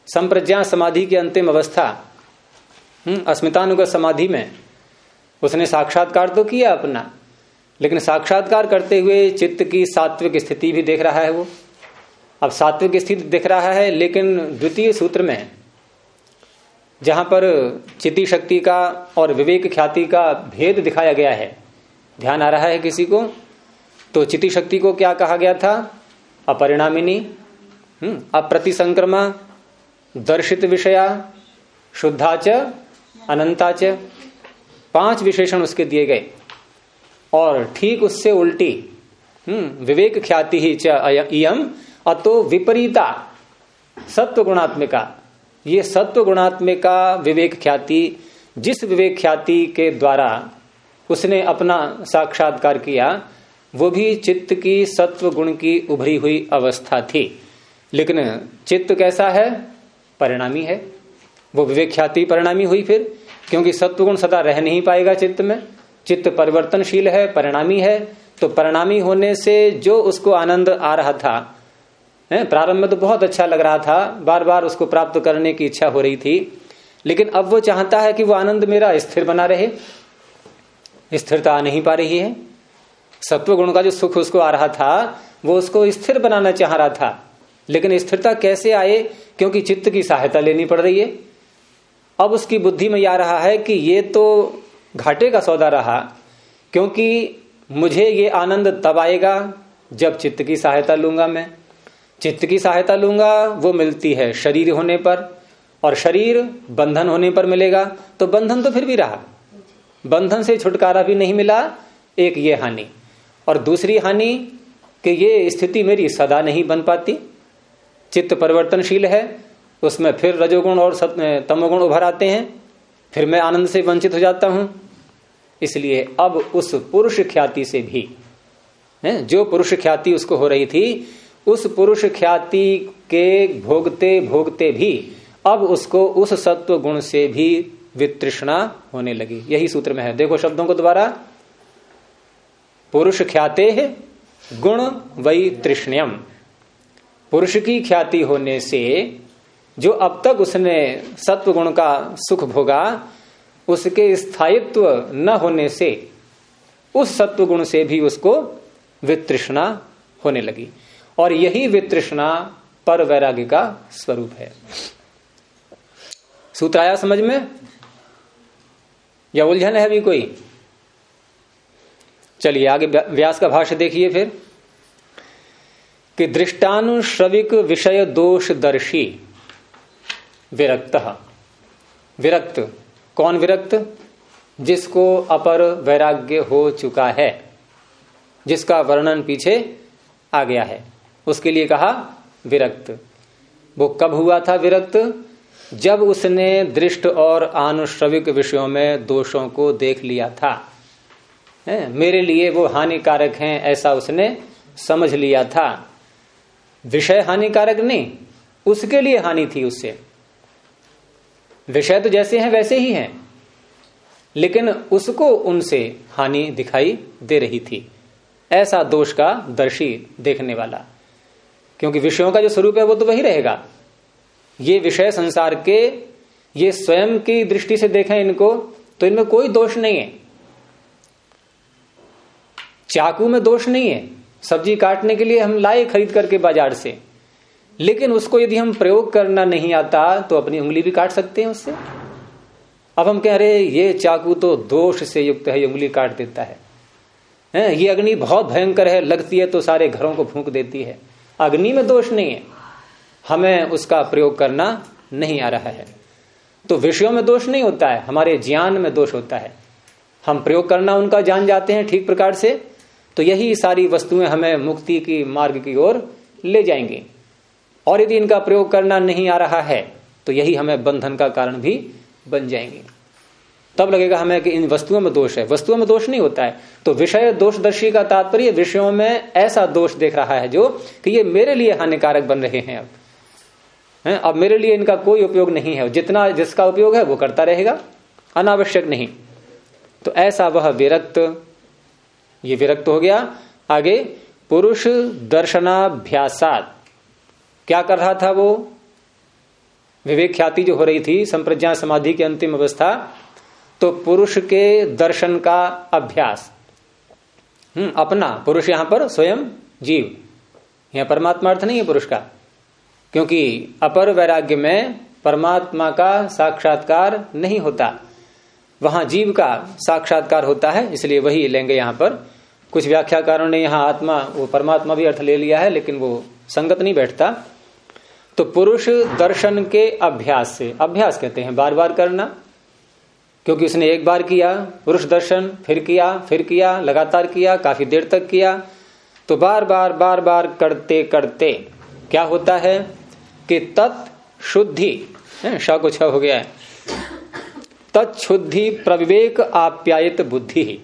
संप्रज्ञा समाधि की अंतिम अवस्था हम्म, अस्मितानुगत समाधि में उसने साक्षात्कार तो किया अपना लेकिन साक्षात्कार करते हुए चित्त की सात्विक स्थिति भी देख रहा है वो। अब सात्विक स्थिति दिख रहा है लेकिन द्वितीय सूत्र में जहाँ पर चिति शक्ति का और विवेक ख्याति का भेद दिखाया गया है ध्यान आ रहा है किसी को? तो चिति शक्ति को क्या कहा गया था? अपरिणामिनी हम्म, अप्रतिसंक्रमा दर्शित विषया शुद्धाच अनंताच पाँच विशेषण उसके दिए गए। और ठीक उससे उल्टी हम्म विवेक ख्याति ही चयम अतो विपरीता सत्व गुणात्मिका ये सत्व गुणात्मिका विवेक ख्याति जिस विवेक ख्याति के द्वारा उसने अपना साक्षात्कार किया, वो भी चित्त की सत्व गुण की उभरी हुई अवस्था थी। लेकिन चित्त कैसा है? परिणामी है। वो विवेक परिणामी हुई फिर, क्योंकि सत्वगुण सदा रह नहीं पाएगा चित्त में। चित्त परिवर्तनशील है, परिणामी है। तो परिणामी होने से जो उसको आनंद आ रहा था प्रारंभ में तो बहुत अच्छा लग रहा था बार बार उसको प्राप्त करने की इच्छा हो रही थी। लेकिन अब वो चाहता है कि वो आनंद मेरा स्थिर बना रहे। स्थिरता आ नहीं पा रही है। सत्व गुण का जो सुख उसको आ रहा था, वो उसको स्थिर बनाना चाह रहा था। लेकिन स्थिरता कैसे आए? क्योंकि चित्त की सहायता लेनी पड़ रही है। अब उसकी बुद्धि में आ रहा है कि ये तो घाटे का सौदा रहा, क्योंकि मुझे ये आनंद तब आएगा जब चित्त की सहायता लूँगा मैं। चित्त की सहायता लूँगा, वो मिलती है शरीर होने पर, और शरीर बंधन होने पर मिलेगा। तो बंधन तो फिर भी रहा। बंधन से छुटकारा भी नहीं मिला, एक ये हानि। और दूसरी हानि कि ये स्थिति मेरी सदा नहीं बन पाती। चित्त परिवर्तनशील है, उसमें फिर रजोगुण और तमोगुण उभर आते हैं, फिर मैं आनंद से वंचित हो जाता हूँ। इसलिए अब उस पुरुष ख्याति से भी, है, जो पुरुष ख्याति उसको हो रही थी, उस पुरुष ख्याति के भोगते भोगते भी, अब उसको उस सत्व गुण से भी वितृष्णा होने लगी। यही सूत्र में है। देखो शब्दों को दोबारा। पुरुष ख्याते गुण वही तृष्ण्यम। पुरुष की ख्याति होने से जो अब तक उसने सत्व गुण का सुख भोगा, उसके स्थायित्व न होने से उस सत्व गुण से भी उसको वितृष्णा होने लगी। और यही वितृष्णा पर वैराग्य का स्वरूप है। सूत्र आया समझ में? या उलझन है अभी कोई? चलिए आगे व्यास का भाष्य देखिए फिर। कि दृष्टानुश्रविक विषय दोष दर्शी विरक्त। विरक्त। कौन विरक्त? जिसको अपर वैराग्य हो चुका है। जिसका वर्णन पीछे आ गया है। उसके लिए कहा विरक्त। वो कब हुआ था विरक्त? जब उसने दृष्ट और आनुश्रविक विषयों में दोषों को देख लिया था, है? मेरे लिए वो हानिकारक हैं ऐसा उसने समझ लिया था। विषय हानिकारक नहीं, उसके लिए हानि थी उससे विषय तो जैसे हैं वैसे ही हैं, लेकिन उसको उनसे हानि दिखाई दे रही थी। ऐसा दोष का दर्शी देखने वाला, क्योंकि विषयों का जो स्वरूप है वो तो वही रहेगा। ये विषय संसार के, ये स्वयं की दृष्टि से देखें इनको तो इनमें कोई दोष नहीं है। चाकू में दोष नहीं है। सब्ज़ी काटने के लिए हम लाए खरीद करके बाज़ार से। लेकिन उसको यदि हम प्रयोग करना नहीं आता तो अपनी उंगली भी काट सकते हैं उससे। अब हम कह रहे ये चाकू तो दोष से युक्त है, ये उंगली काट देता है, ये अग्नि बहुत भयंकर है, लगती है तो सारे घरों को फूंक देती है। अग्नि में दोष नहीं है। हमें उसका प्रयोग करना नहीं आ रहा है। तो विषयों में दोष नहीं होता है, हमारे ज्ञान में दोष होता है। हम प्रयोग करना उनका जान जाते हैं ठीक प्रकार से तो यही सारी वस्तुएँ हमें मुक्ति की मार्ग की ओर ले जाएँगी। और यदि इनका प्रयोग करना नहीं आ रहा है तो यही हमें बंधन का कारण भी बन जाएँगे। तब लगेगा हमें कि इन वस्तुओं में दोष है। वस्तुओं में दोष नहीं होता है। तो विषय दोषदर्शी का तात्पर्य, विषयों में ऐसा दोष देख रहा है जो कि ये मेरे लिए हानिकारक बन रहे हैं अब। है? अब मेरे लिए इनका कोई उपयोग नहीं है। जितना जिसका उपयोग है, वो करता रहेगा। अनावश्यक नहीं। तो ऐसा वह विरक्त, ये विरक्त हो गया। आगे, पुरुष दर्शनाभ्यासात। क्या कर रहा था वो? विवेक ख्याति जो हो रही थी, संप्रज्ञा समाधि की अंतिम अवस्था तो पुरुष के दर्शन का अभ्यास। हम्म अपना। पुरुष यहाँ पर स्वयं जीव। यह परमात्मा अर्थ नहीं है पुरुष का। क्योंकि अपर वैराग्य में परमात्मा का साक्षात्कार नहीं होता। वहाँ जीव का साक्षात्कार होता है, इसलिए वही लेंगे यहाँ पर। कुछ व्याख्याकारों ने यहाँ आत्मा, वो परमात्मा भी अर्थ ले लिया है, लेकिन वो संगत नहीं बैठता। तो पुरुष दर्शन के अभ्यास से, अभ्यास कहते हैं बार बार करना। क्योंकि उसने एक बार किया, पुरुष दर्शन, फिर किया फिर किया, लगातार किया, काफ़ी देर तक किया। तो बार बार बार बार करते करते क्या होता है? कि तत्शुद्धि श को छ हो गया है। तत्शुद्धि प्रविवेक आप्यायित बुद्धि। ही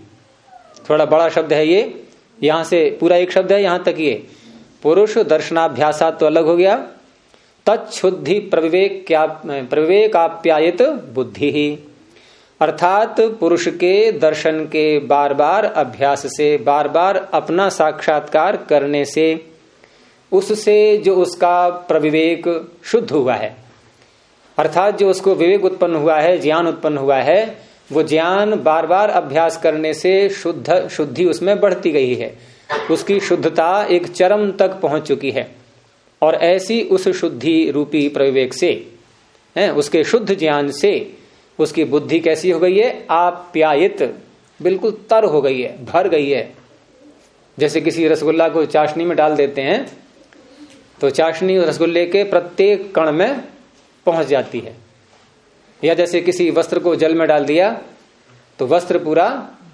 थोड़ा बड़ा शब्द है ये, यहाँ से पूरा एक शब्द है, यहाँ तक ये। पुरुष दर्शनाभ्यासा तो अलग हो गया। तत्शुद्धि प्रविवेक क्या प्रविवेक आप्यायित बुद्धि। ही अर्थात पुरुष के दर्शन के बार बार अभ्यास से, बार बार अपना साक्षात्कार करने से उससे जो उसका प्रविवेक शुद्ध हुआ है। अर्थात जो उसको विवेक उत्पन्न हुआ है, ज्ञान उत्पन्न हुआ है, वो ज्ञान बार बार अभ्यास करने से शुद्ध, शुद्धि उसमें बढ़ती गई है। उसकी शुद्धता एक चरम तक पहुँच चुकी है। और ऐसी उस शुद्धि रूपी प्रविवेक से, है, उसके शुद्ध ज्ञान से उसकी बुद्धि कैसी हो गई है? आप्यायित, बिल्कुल तर हो गई है, भर गई है। जैसे किसी रसगुल्ला को चाशनी में डाल देते हैं तो चाशनी और रसगुल्ले के प्रत्येक कण में पहुँच जाती है। या जैसे किसी वस्त्र को जल में डाल दिया तो वस्त्र पूरा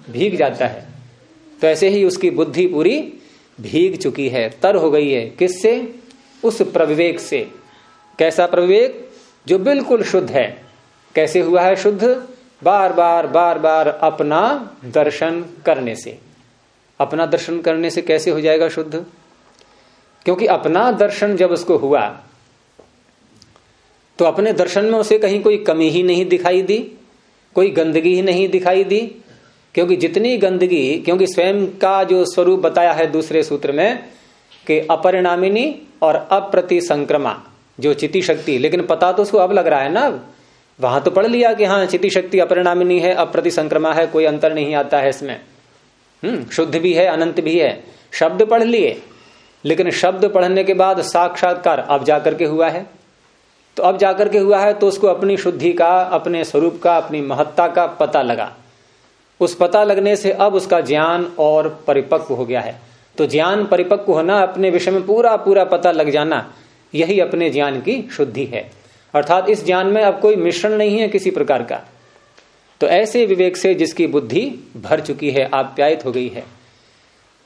भीग जाता है। तो ऐसे ही उसकी बुद्धि पूरी भीग चुकी है, तर हो गई है। किससे? उस प्रविवेक से। कैसा प्रविवेक? जो बिल्कुल शुद्ध है। कैसे हुआ है शुद्ध? बार बार बार बार अपना दर्शन करने से। अपना दर्शन करने से कैसे हो जाएगा शुद्ध? क्योंकि अपना दर्शन जब उसको हुआ तो अपने दर्शन में उसे कहीं कोई कमी ही नहीं दिखाई दी, कोई गंदगी ही नहीं दिखाई दी, क्योंकि जितनी गंदगी, क्योंकि स्वयं का जो स्वरूप बताया है दूसरे सूत्र में, कि अपरिणामिनी और अप्रति संक्रमा जो चिति शक्ति, लेकिन पता तो उसको अब लग रहा है ना, वहाँ तो पढ़ लिया कि हाँ चिति शक्ति अपरिणामिनी है अप्रति संक्रमा है, कोई अंतर नहीं आता है इसमें। हम्म शुद्ध भी है, अनंत भी है, शब्द पढ़ लिए लेकिन शब्द पढ़ने के बाद साक्षात्कार अब जाकर के हुआ है। तो अब जाकर के हुआ है तो उसको अपनी शुद्धि का, अपने स्वरूप का, अपनी महत्ता का पता लगा। उस पता लगने से अब उसका ज्ञान और परिपक्व हो गया है। तो ज्ञान परिपक्व होना, अपने विषय में पूरा पूरा पता लग जाना, यही अपने ज्ञान की शुद्धि है। अर्थात इस ज्ञान में अब कोई मिश्रण नहीं है किसी प्रकार का। तो ऐसे विवेक से जिसकी बुद्धि भर चुकी है, आप्यायित हो गई है।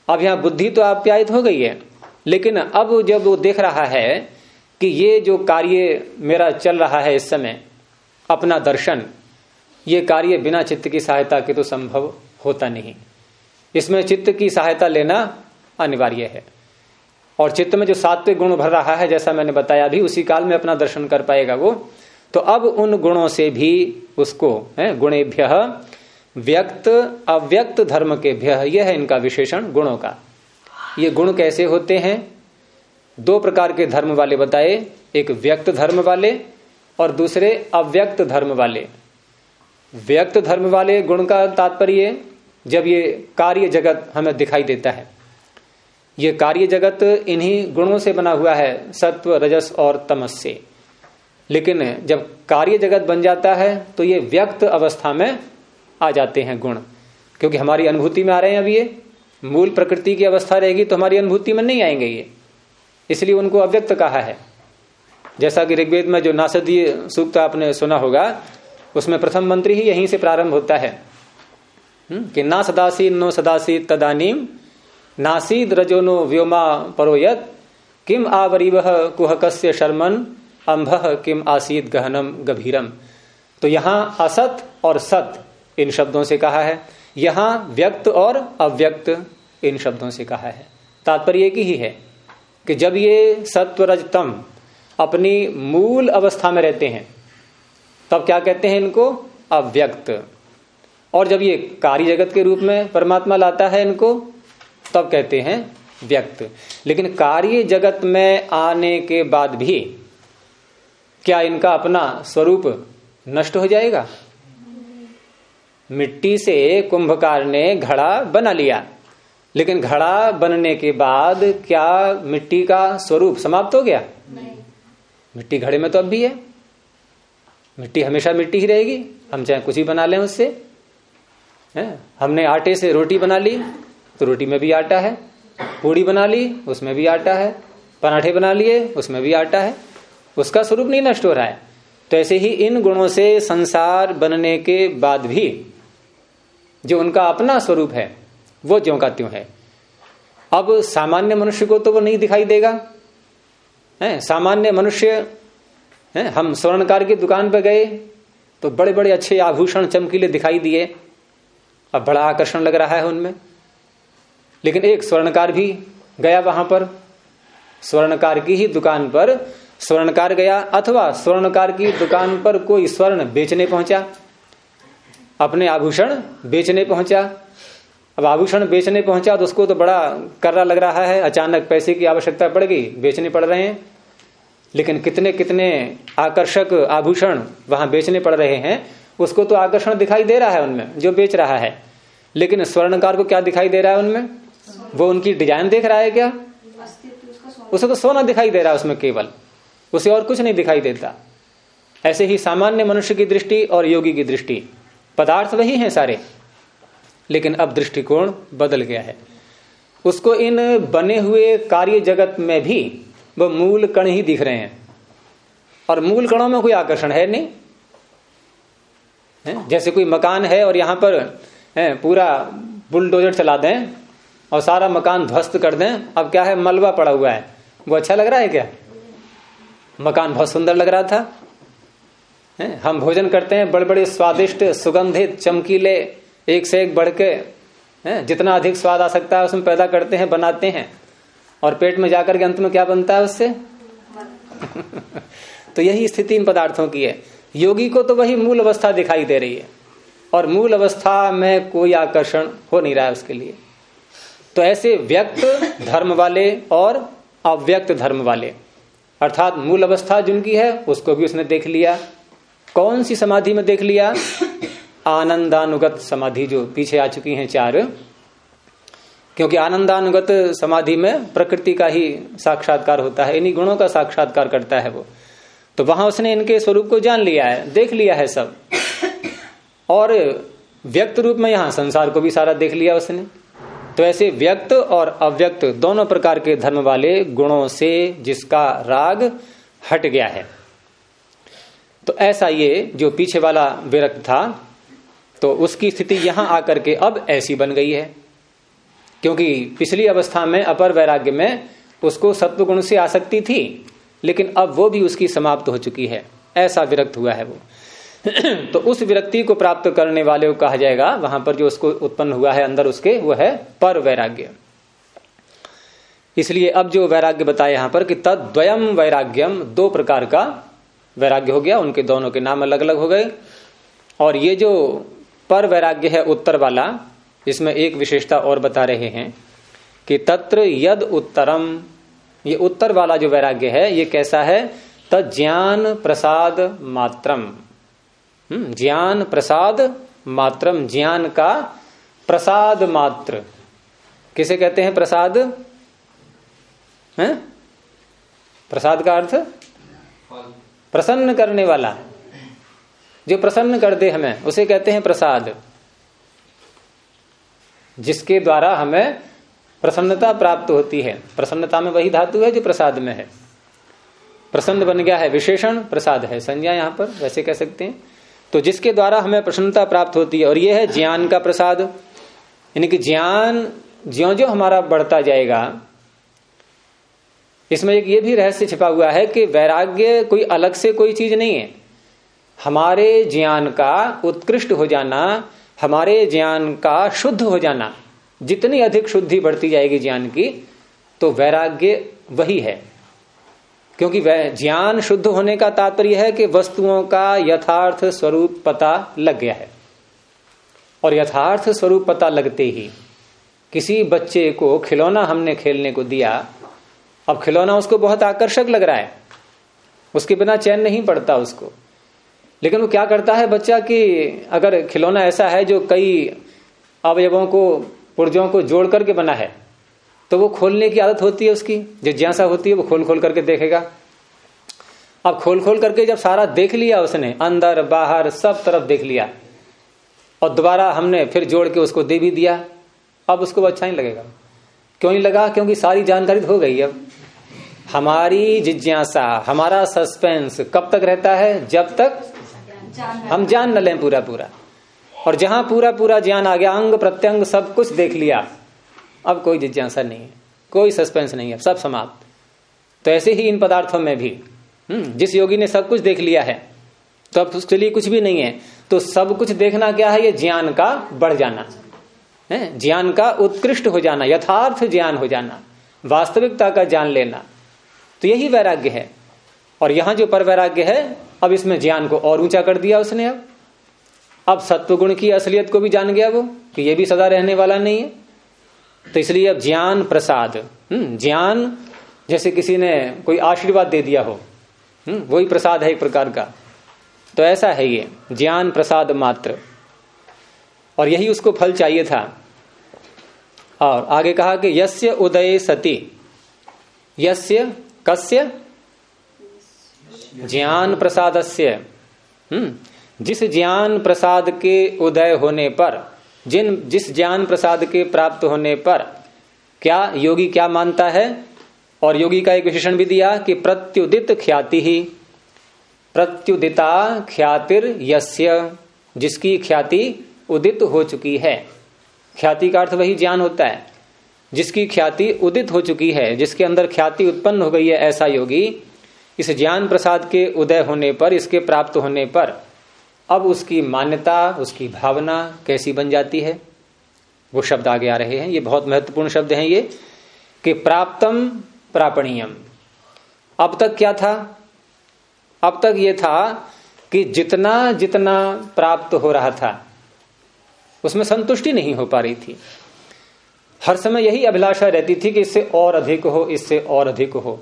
अब यहाँ बुद्धि तो आप्यायित हो गई है। लेकिन अब जब वो देख रहा है कि ये जो कार्य मेरा चल रहा है इस समय, अपना दर्शन, ये कार्य बिना चित्त की सहायता के तो संभव होता नहीं। इसमें चित्त की सहायता लेना अनिवार्य है। और चित्त में जो सात्विक गुण भर रहा है, जैसा मैंने बताया भी, उसी काल में अपना दर्शन कर पाएगा वो। तो अब उन गुणों से भी उसको, है, गुणेभ्य व्यक्त, अव्यक्त धर्म के भ्य, यह है इनका विशेषण, गुणों का। ये गुण कैसे होते हैं? दो प्रकार के धर्म वाले बताए, एक व्यक्त धर्म वाले और दूसरे अव्यक्त धर्म वाले। व्यक्त धर्म वाले गुण का तात्पर्य जब ये कार्य जगत हमें दिखाई देता है। ये कार्य जगत इन्हीं गुणों से बना हुआ है, सत्व, रजस और तमस से। लेकिन जब कार्य जगत बन जाता है तो ये व्यक्त अवस्था में आ जाते हैं गुण, क्योंकि हमारी अनुभूति में आ रहे हैं अब ये। मूल प्रकृति की अवस्था रहेगी तो हमारी अनुभूति में नहीं आएँगे ये। इसलिए उनको अव्यक्त कहा है। जैसा कि ऋग्वेद में जो नासदीय सूक्त आपने सुना होगा उसमें प्रथम मंत्री ही यहीं से प्रारंभ होता है। हम्म, कि ना सदासी नो सदासी तदानीम नासीद रजोनो व्योमा परोयत किम आवरीव कुहकस्य शर्मन अंभ किम आसीद गहनम गभीरम। तो यहाँ असत और सत इन शब्दों से कहा है। यहाँ व्यक्त और अव्यक्त इन शब्दों से कहा है। तात्पर्य एक ही है कि जब ये सत्वरजतम अपनी मूल अवस्था में रहते हैं, तब क्या कहते हैं इनको? अव्यक्त। और जब ये कार्य जगत के रूप में परमात्मा लाता है इनको, तब कहते हैं व्यक्त। लेकिन कार्य जगत में आने के बाद भी क्या इनका अपना स्वरूप नष्ट हो जाएगा? मिट्टी से कुंभकार ने घड़ा बना लिया। लेकिन घड़ा बनने के बाद क्या मिट्टी का स्वरूप समाप्त हो गया? नहीं। मिट्टी घड़े में तो अब भी है। मिट्टी हमेशा मिट्टी ही रहेगी। हम चाहे कुछ भी बना लें उससे। है? हमने आटे से रोटी बना ली तो रोटी में भी आटा है। पूड़ी बना ली उसमें भी आटा है। पराठे बना लिए उसमें भी आटा है। उसका स्वरूप नहीं नष्ट हो रहा है। तो ऐसे ही इन गुणों से संसार बनने के बाद भी जो उनका अपना स्वरूप है, वो ज्यो का त्यों है। अब सामान्य मनुष्य को तो वो नहीं दिखाई देगा। है, सामान्य मनुष्य, है, हम स्वर्णकार की दुकान पर गए तो बड़े बड़े अच्छे आभूषण चमकीले दिखाई दिए। अब बड़ा आकर्षण लग रहा है उनमें। लेकिन एक स्वर्णकार भी गया वहाँ पर। स्वर्णकार की ही दुकान पर स्वर्णकार गया, अथवा स्वर्णकार की दुकान पर कोई स्वर्ण बेचने पहुँचा। अपने आभूषण बेचने पहुँचा। अब आभूषण बेचने पहुँचा तो उसको तो बड़ा कर्रा लग रहा है। अचानक पैसे की आवश्यकता पड़ गई, बेचने पड़ रहे हैं। लेकिन कितने कितने आकर्षक आभूषण वहाँ बेचने पड़ रहे हैं, उसको तो आकर्षण दिखाई दे रहा है उनमें, जो बेच रहा है। लेकिन स्वर्णकार को क्या दिखाई दे रहा है उनमें? वो उनकी डिज़ाइन देख रहा है क्या? उसे तो सोना दिखाई दे रहा है उसमें केवल। उसे और कुछ नहीं दिखाई देता। ऐसे ही सामान्य मनुष्य की दृष्टि और योगी की दृष्टि। पदार्थ वही हैं सारे। लेकिन अब दृष्टिकोण बदल गया है। उसको इन बने हुए कार्य जगत में भी वो मूल कण ही दिख रहे हैं। और मूल कणों में कोई आकर्षण है नहीं। है? जैसे कोई मकान है और यहाँ पर है, पूरा बुलडोजर चला दें और सारा मकान ध्वस्त कर दें अब क्या है मलबा पड़ा हुआ है। वो अच्छा लग रहा है क्या? मकान बहुत सुंदर लग रहा था। है? हम भोजन करते हैं बड़े बड़े स्वादिष्ट, सुगंधित, चमकीले, एक से एक बढ़ के है? जितना अधिक स्वाद आ सकता है उसमें पैदा करते हैं, बनाते हैं और पेट में जाकर के अंत में क्या बनता है उससे तो यही स्थिति इन पदार्थों की है योगी को तो वही मूल अवस्था दिखाई दे रही है और मूल अवस्था में कोई आकर्षण हो नहीं रहा है उसके लिए तो ऐसे व्यक्त धर्म वाले और अव्यक्त धर्म वाले, अर्थात मूल अवस्था जिनकी है, उसको भी उसने देख लिया कौन सी समाधि में देख लिया? आनंदानुगत समाधि जो पीछे आ चुकी हैं चार। क्योंकि आनंदानुगत समाधि में प्रकृति का ही साक्षात्कार होता है, इन्हीं गुणों का साक्षात्कार करता है वो। तो वहाँ उसने इनके स्वरूप को जान लिया है, देख लिया है सब। और व्यक्त रूप में यहाँ संसार को भी सारा देख लिया उसने। तो ऐसे व्यक्त और अव्यक्त दोनों प्रकार के धर्म वाले गुणों से जिसका राग हट गया है। तो ऐसा ये जो पीछे वाला विरक्त था तो उसकी स्थिति यहाँ आकर के अब ऐसी बन गई है। क्योंकि पिछली अवस्था में, अपर वैराग्य में उसको सत्व गुण से आसक्ति थी, लेकिन अब वो भी उसकी समाप्त हो चुकी है। ऐसा विरक्त हुआ है वो। तो उस विरक्ति को प्राप्त करने वाले को कहा जाएगा, वहाँ पर जो उसको उत्पन्न हुआ है अंदर उसके, वो है पर वैराग्य। इसलिए अब जो वैराग्य बताया यहाँ पर कि तद्वयम वैराग्यम दो प्रकार का वैराग्य हो गया उनके दोनों के नाम अलग अलग हो गए। और ये जो पर वैराग्य है उत्तर वाला इसमें एक विशेषता और बता रहे हैं कि तत्र यद उत्तरम। ये उत्तर वाला जो वैराग्य है ये कैसा है? ज्ञान प्रसाद मात्रम। हम्म, ज्ञान प्रसाद मात्रम। ज्ञान का प्रसाद मात्र। किसे कहते हैं प्रसाद? हैं? प्रसाद का अर्थ? प्रसन्न करने वाला। जो प्रसन्न कर दे हमें, उसे कहते हैं प्रसाद। जिसके द्वारा हमें प्रसन्नता प्राप्त होती है। प्रसन्नता में वही धातु है जो प्रसाद में है। प्रसन्न बन गया है विशेषण, प्रसाद है। संज्ञा यहाँ पर, वैसे कह सकते हैं। तो जिसके द्वारा हमें प्रसन्नता प्राप्त होती है, और यह है ज्ञान का प्रसाद। यानी कि ज्ञान ज्यो जो हमारा बढ़ता जाएगा इसमें एक ये भी रहस्य छिपा हुआ है कि वैराग्य कोई अलग से कोई चीज़ नहीं है। हमारे ज्ञान का उत्कृष्ट हो जाना, हमारे ज्ञान का शुद्ध हो जाना, जितनी अधिक शुद्धि बढ़ती जाएगी ज्ञान की तो वैराग्य वही है। क्योंकि ज्ञान शुद्ध होने का तात्पर्य है कि वस्तुओं का यथार्थ स्वरूप पता लग गया है। और यथार्थ स्वरूप पता लगते ही किसी बच्चे को खिलौना हमने खेलने को दिया अब खिलौना उसको बहुत आकर्षक लग रहा है। उसके बिना चैन नहीं पड़ता उसको। लेकिन वो क्या करता है बच्चा कि अगर खिलौना ऐसा है जो कई अवयवों को, पुर्जों को जोड़ करके बना है तो वो खोलने की आदत होती है उसकी। जिज्ञासा होती है वो खोल खोल करके देखेगा। अब खोल खोल करके जब सारा देख लिया उसने, अंदर, बाहर, सब तरफ़ देख लिया, और दोबारा हमने फिर जोड़ के उसको दे भी दिया, अब उसको अच्छा नहीं लगेगा। क्यों नहीं लगा? क्योंकि सारी जानकारी हो गई अब। हमारी जिज्ञासा हमारा सस्पेंस कब तक रहता है? जब तक हम जान न लें पूरा पूरा और जहाँ पूरा पूरा ज्ञान आ गया अंग प्रत्यंग सब कुछ देख लिया अब कोई जिज्ञासा नहीं है कोई सस्पेंस नहीं है सब समाप्त। तो ऐसे ही इन पदार्थों में भी हम्म, जिस योगी ने सब कुछ देख लिया है तो अब उसके लिए कुछ भी नहीं है तो सब कुछ देखना क्या है? ये ज्ञान का बढ़ जाना है? ज्ञान का उत्कृष्ट हो जाना यथार्थ ज्ञान हो जाना वास्तविकता का ज्ञान लेना। तो यही वैराग्य है। और यहाँ जो पर वैराग्य है अब इसमें ज्ञान को और ऊँचा कर दिया उसने अब। अब सत्वगुण की असलियत को भी जान गया वो कि ये भी सदा रहने वाला नहीं है। तो इसलिए अब ज्ञान प्रसाद। हम्म, ज्ञान जैसे किसी ने कोई आशीर्वाद दे दिया हो हम्म, वही प्रसाद है एक प्रकार का। तो ऐसा है ये ज्ञान प्रसाद मात्र। और यही उसको फल चाहिए था। और आगे कहा कि यस्य उदय सती यस्य कस्य? ज्ञान प्रसादस्य हम्म। जिस ज्ञान प्रसाद के उदय होने पर, जिन, जिस ज्ञान प्रसाद के प्राप्त होने पर, क्या योगी क्या मानता है? और योगी का एक विशेषण भी दिया कि प्रत्युदित ख्याति ही। प्रत्युदिता ख्यातिर यस्य, जिसकी ख्याति उदित हो चुकी है। ख्याति का अर्थ वही ज्ञान होता है। जिसकी ख्याति उदित हो चुकी है, जिसके अंदर ख्याति उत्पन्न हो गई है ऐसा योगी, इस ज्ञान प्रसाद के उदय होने पर, इसके प्राप्त होने पर, अब उसकी मान्यता, उसकी भावना कैसी बन जाती है? वो शब्द आगे आ रहे हैं। ये बहुत महत्वपूर्ण शब्द हैं ये, कि प्राप्तम प्रापणीयम। अब तक क्या था? अब तक ये था कि जितना जितना प्राप्त हो रहा था, उसमें संतुष्टि नहीं हो पा रही थी। हर समय यही अभिलाषा रहती थी कि इससे और अधिक हो, इससे और अधिक हो।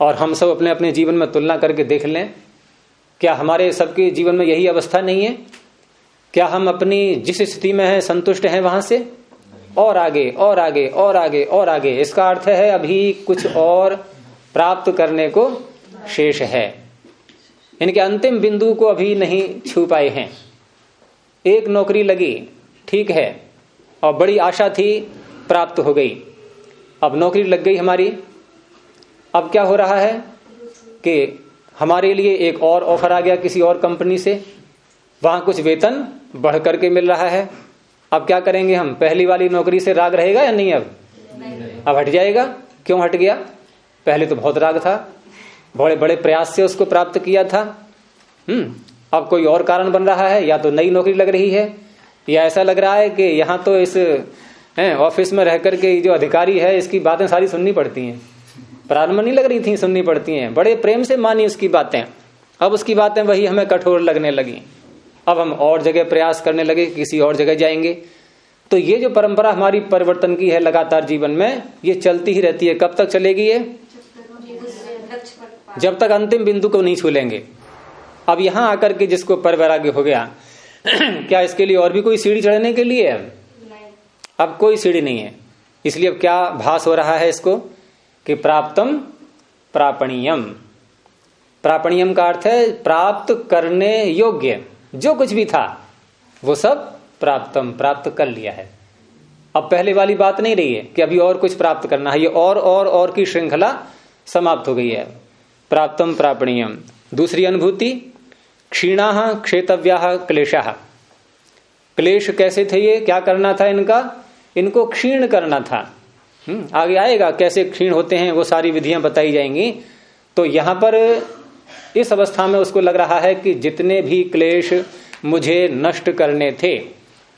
और हम सब अपने अपने जीवन में तुलना करके देख लें, क्या हमारे सबके जीवन में यही अवस्था नहीं है? क्या हम अपनी जिस स्थिति में है, संतुष्ट हैं वहाँ से? और आगे और आगे और आगे और आगे। इसका अर्थ है, अभी कुछ और प्राप्त करने को शेष है। इनके अंतिम बिंदु को अभी नहीं छू पाए हैं। एक नौकरी लगी, ठीक है, और बड़ी आशा थी प्राप्त हो गई। अब नौकरी लग गई हमारी। अब क्या हो रहा है कि हमारे लिए एक और ऑफ़र आ गया किसी और कंपनी से। वहाँ कुछ वेतन बढ़ करके मिल रहा है। अब क्या करेंगे हम? पहली वाली नौकरी से राग रहेगा या नहीं अब? नहीं। अब हट जाएगा। क्यों हट गया? पहले तो बहुत राग था। बड़े बड़े प्रयास से उसको प्राप्त किया था। हम्म अब कोई और कारण बन रहा है? या तो नई नौकरी लग रही है? या ऐसा लग रहा है कि यहाँ तो इस ऑफ़िस में रह करके जो अधिकारी है, इसकी बातें सारी सुननी पड़ती हैं। प्रारंभ नहीं लग रही थी, सुननी पड़ती हैं। बड़े प्रेम से मानी उसकी बातें। अब उसकी बातें वही हमें कठोर लगने लगी। अब हम और जगह प्रयास करने लगे किसी और जगह जाएँगे। तो ये जो परंपरा हमारी परिवर्तन की है लगातार जीवन में, ये चलती ही रहती है। कब तक चलेगी ये? जब तक अंतिम बिंदु को नहीं छू लेंगे अब यहाँ आकर के जिसको पर वैराग्य हो गया, क्या इसके लिए और भी कोई सीढ़ी चढ़ने के लिए? है अब कोई सीढ़ी नहीं है। इसलिए अब क्या भास हो रहा है इसको? कि प्राप्तम प्रापणीयम। प्रापणीयम का अर्थ है प्राप्त करने योग्य। जो कुछ भी था, वो सब प्राप्तम, प्राप्त कर लिया है। अब पहले वाली बात नहीं रही है कि अभी और कुछ प्राप्त करना है। ये और और और की श्रृंखला समाप्त हो गई है। प्राप्तम प्रापणीयम। दूसरी अनुभूति, क्षीणा, क्षेतव्या, क्लेशा। क्लेश कैसे थे ये? क्या करना था इनका? इनको क्षीण करना था। हम्म, आगे आएगा कैसे क्षीण होते हैं वो सारी विधियाँ बताई जाएँगी। तो यहाँ पर इस अवस्था में उसको लग रहा है कि जितने भी क्लेश मुझे नष्ट करने थे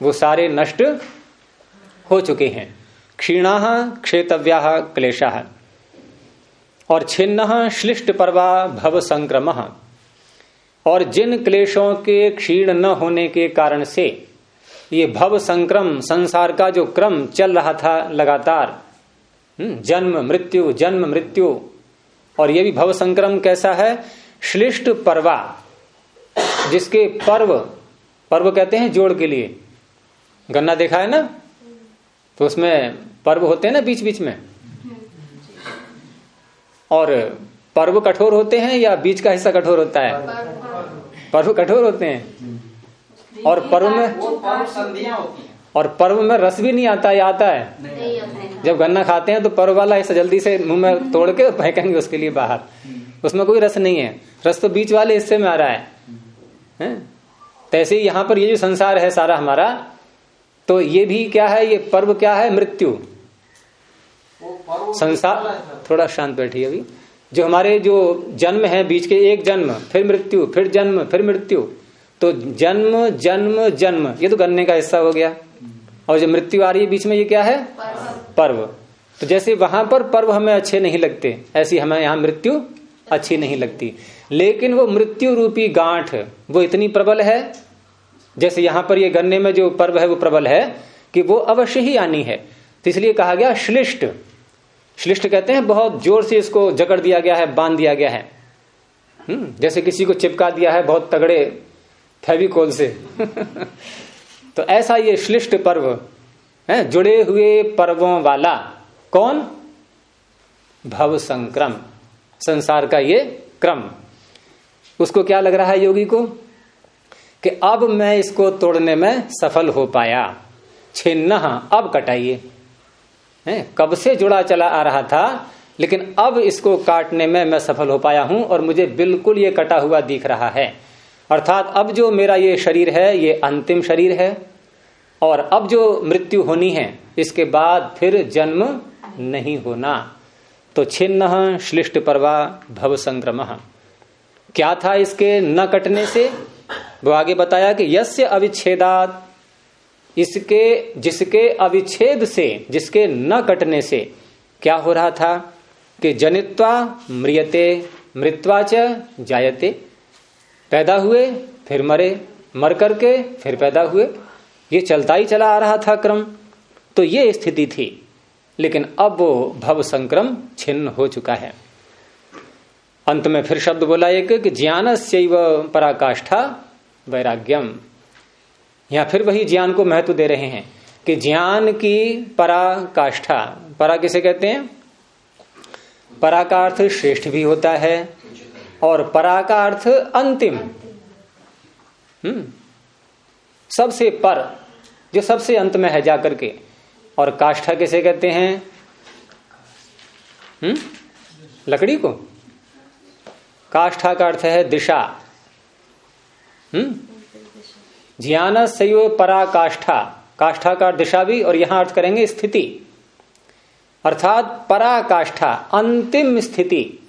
वो सारे नष्ट हो चुके हैं। क्षीणा क्षेतव्या क्लेशा। और छिन्न श्लिष्ट पर्वा भव संक्रम। और जिन क्लेशों के क्षीण न होने के कारण से ये भव संक्रम संसार का जो क्रम चल रहा था लगातार हम्म, जन्म मृत्यु जन्म मृत्यु और ये भी भव संक्रम कैसा है? श्लिष्ट पर्वा जिसके पर्व पर्व कहते हैं जोड़ के लिए। गन्ना देखा है ना? तो उसमें पर्व होते हैं ना बीच बीच में? और पर्व कठोर होते हैं या बीच का हिस्सा कठोर होता है? पर्व। कठोर होते हैं। और पर्व में और पर्व में रस भी नहीं आता या आता है। जब गन्ना खाते हैं तो पर्व वाला ऐसा जल्दी से मुँह में तोड़ के फेंकेंगे उसके लिए बाहर। उसमें कोई रस नहीं है। रस तो बीच वाले हिस्से में आ रहा है, है? तैसे ही यहाँ पर ये जो संसार है सारा हमारा तो ये भी क्या है? ये पर्व क्या है? मृत्यु। संसार थोड़ा शांत बैठी अभी। जो हमारे जो जन्म है बीच के एक जन्म फिर मृत्यु फिर जन्म फिर मृत्यु। तो जन्म जन्म जन्म, ये तो गन्ने का हिस्सा हो गया। और जो मृत्यु आ रही है बीच में, ये क्या है? पर्व। तो जैसे वहाँ पर पर्व हमें अच्छे नहीं लगते, ऐसी हमें यहाँ मृत्यु अच्छी नहीं लगती। लेकिन वो मृत्यु रूपी गांठ, वो इतनी प्रबल है, जैसे यहाँ पर ये गन्ने में जो पर्व है, वो प्रबल है, कि वो अवश्य ही आनी है। तो इसलिए कहा गया श्लिष्ट। श्लिष्ट कहते हैं, बहुत ज़ोर से इसको जकड़ दिया गया है, बाँध दिया गया है। हम्म जैसे किसी को चिपका दिया है, बहुत तगड़े फेविकोल से? तो ऐसा ये श्लिष्ट पर्व, है, जुड़े हुए पर्वों वाला कौन? भव संक्रम, संसार का ये क्रम। उसको क्या लग रहा है योगी को? कि अब मैं इसको तोड़ने में सफल हो पाया। छिन्न, अब कटाइए। है, कब से जुड़ा चला आ रहा था, लेकिन अब इसको काटने में मैं सफल हो पाया हूँ और मुझे बिल्कुल ये कटा हुआ दिख रहा है। अर्थात अब जो मेरा ये शरीर है, ये अंतिम शरीर है, और अब जो मृत्यु होनी है, इसके बाद फिर जन्म नहीं होना। तो छिन्न श्लिष्ट परवा भव संक्रम क्या था इसके न कटने से? वो आगे बताया कि यस्य अविच्छेदात, इसके, जिसके अविच्छेद से, जिसके न कटने से, क्या हो रहा था? कि जनित्वा म्रियते, मृत्वा च जायते। पैदा हुए, फिर मरे, मर करके, फिर पैदा हुए। ये चलता ही चला आ रहा था क्रम। तो ये स्थिति थी। लेकिन अब वो भव संक्रम छिन्न हो चुका है। अंत में फिर शब्द बोला एक कि ज्ञान से पराकाष्ठा वैराग्यम। या फिर वही ज्ञान को महत्व दे रहे हैं कि ज्ञान की पराकाष्ठा। परा किसे कहते हैं? परा का अर्थ श्रेष्ठ भी होता है और परा का अर्थ अंतिम। हम्म। सबसे पर, जो सबसे अंत में है जाकर के। और काष्ठा किसे कहते हैं? हम्म? लकड़ी को। काष्ठा का अर्थ है दिशा। हम्म? ज्ञान सैव परा काष्ठा। काष्ठा का दिशा भी और यहाँ अर्थ करेंगे स्थिति। अर्थात पराकाष्ठा अंतिम स्थिति।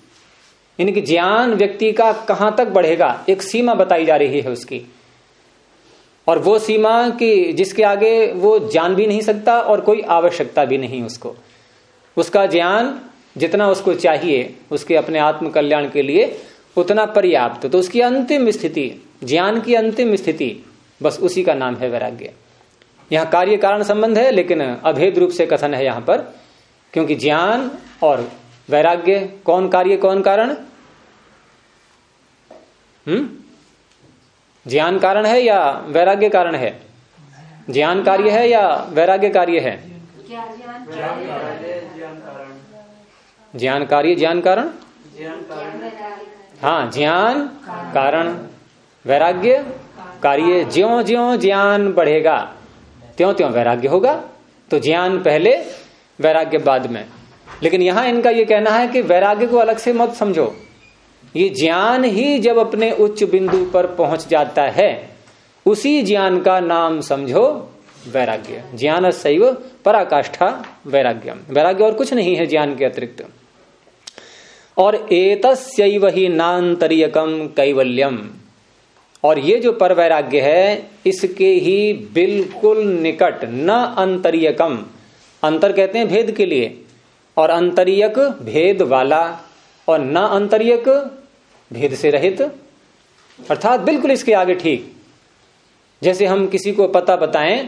इनकी ज्ञान व्यक्ति का कहाँ तक बढ़ेगा, एक सीमा बताई जा रही है उसकी। और वो सीमा की जिसके आगे वो जान भी नहीं सकता और कोई आवश्यकता भी नहीं उसको। उसका ज्ञान जितना उसको चाहिए, उसके अपने आत्म कल्याण के लिए, उतना पर्याप्त। तो उसकी अंतिम स्थिति, ज्ञान की अंतिम स्थिति, बस उसी का नाम है वैराग्य। यहाँ कार्य कारण संबंध है, लेकिन अभेद रूप से कथन है यहाँ पर, क्योंकि ज्ञान और वैराग्य, कौन कार्य, कौन कारण हम्म? ज्ञान कारण है या वैराग्य कारण है? ज्ञान कार्य है या वैराग्य कार्य है? ज्ञान कार्य, ज्ञान कारण? हाँ ज्ञान कारण। वैराग्य कार्य, ज्यो ज्यो ज्ञान बढ़ेगा, त्यों त्यों वैराग्य होगा। तो ज्ञान पहले, वैराग्य बाद में। लेकिन यहाँ इनका यह कहना है कि वैराग्य को अलग से मत समझो। ये ज्ञान ही जब अपने उच्च बिंदु पर पहुँच जाता है, उसी ज्ञान का नाम समझो वैराग्य। ज्ञान सैव पराकाष्ठा वैराग्यम। वैराग्य और कुछ नहीं है ज्ञान के अतिरिक्त। और एतस्यव ही नान्तरियकम कैवल्यम। और ये जो पर वैराग्य है, इसके ही बिल्कुल निकट, न अंतरियकम अंतर कहते हैं भेद के लिए। और अंतरियक भेद वाला, और न अंतरियक भेद से रहित, अर्थात बिल्कुल इसके आगे ठीक। जैसे हम किसी को पता बताएँ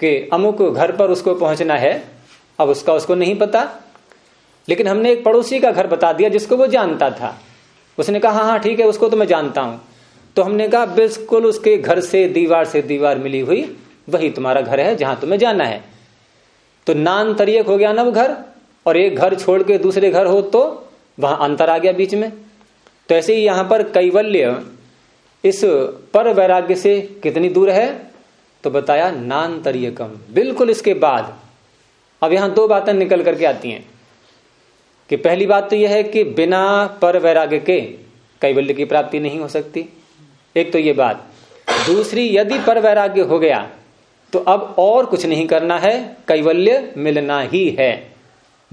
कि अमुक घर पर उसको पहुँचना है, अब उसका उसको नहीं पता। लेकिन हमने एक पड़ोसी का घर बता दिया जिसको वो जानता था। उसने कहा हाँ हाँ ठीक है, उसको तो मैं जानता हूँ। तो हमने कहा, बिल्कुल उसके घर से, दीवार से दीवार मिली हुई, वही तुम्हारा घर है, जहाँ तुम्हें जाना है। तो नान तरीक हो गया ना वो घर, और एक घर छोड़ के दूसरे घर हो तो वहाँ अंतर आ गया बीच में। तो ऐसे ही यहाँ पर कैवल्य इस पर वैराग्य से कितनी दूर है? तो बताया नान तरीकम बिल्कुल इसके बाद। अब यहाँ दो बातें निकल करके आती हैं कि पहली बात तो यह है कि बिना पर वैराग्य के कैवल्य की प्राप्ति नहीं हो सकती। एक तो ये बात। दूसरी, यदि पर वैराग्य हो गया तो अब और कुछ नहीं करना है, कैवल्य मिलना ही है।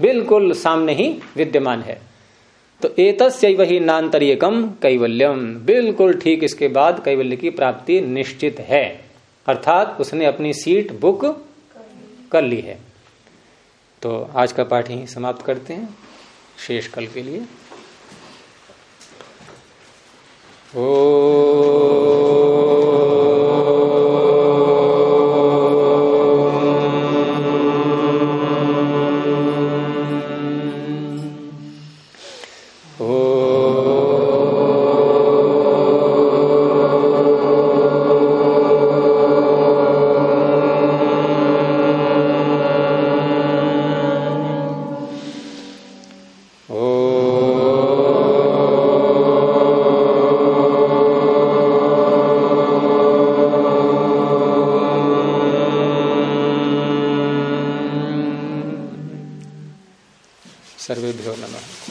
बिल्कुल सामने ही विद्यमान है। तो एतस्य वही नान्तरियकम कैवल्यम बिल्कुल ठीक इसके बाद कैवल्य की प्राप्ति निश्चित है। अर्थात उसने अपनी सीट बुक कर ली है। तो आज का पाठ ही समाप्त करते हैं, शेष कल के लिए। ओ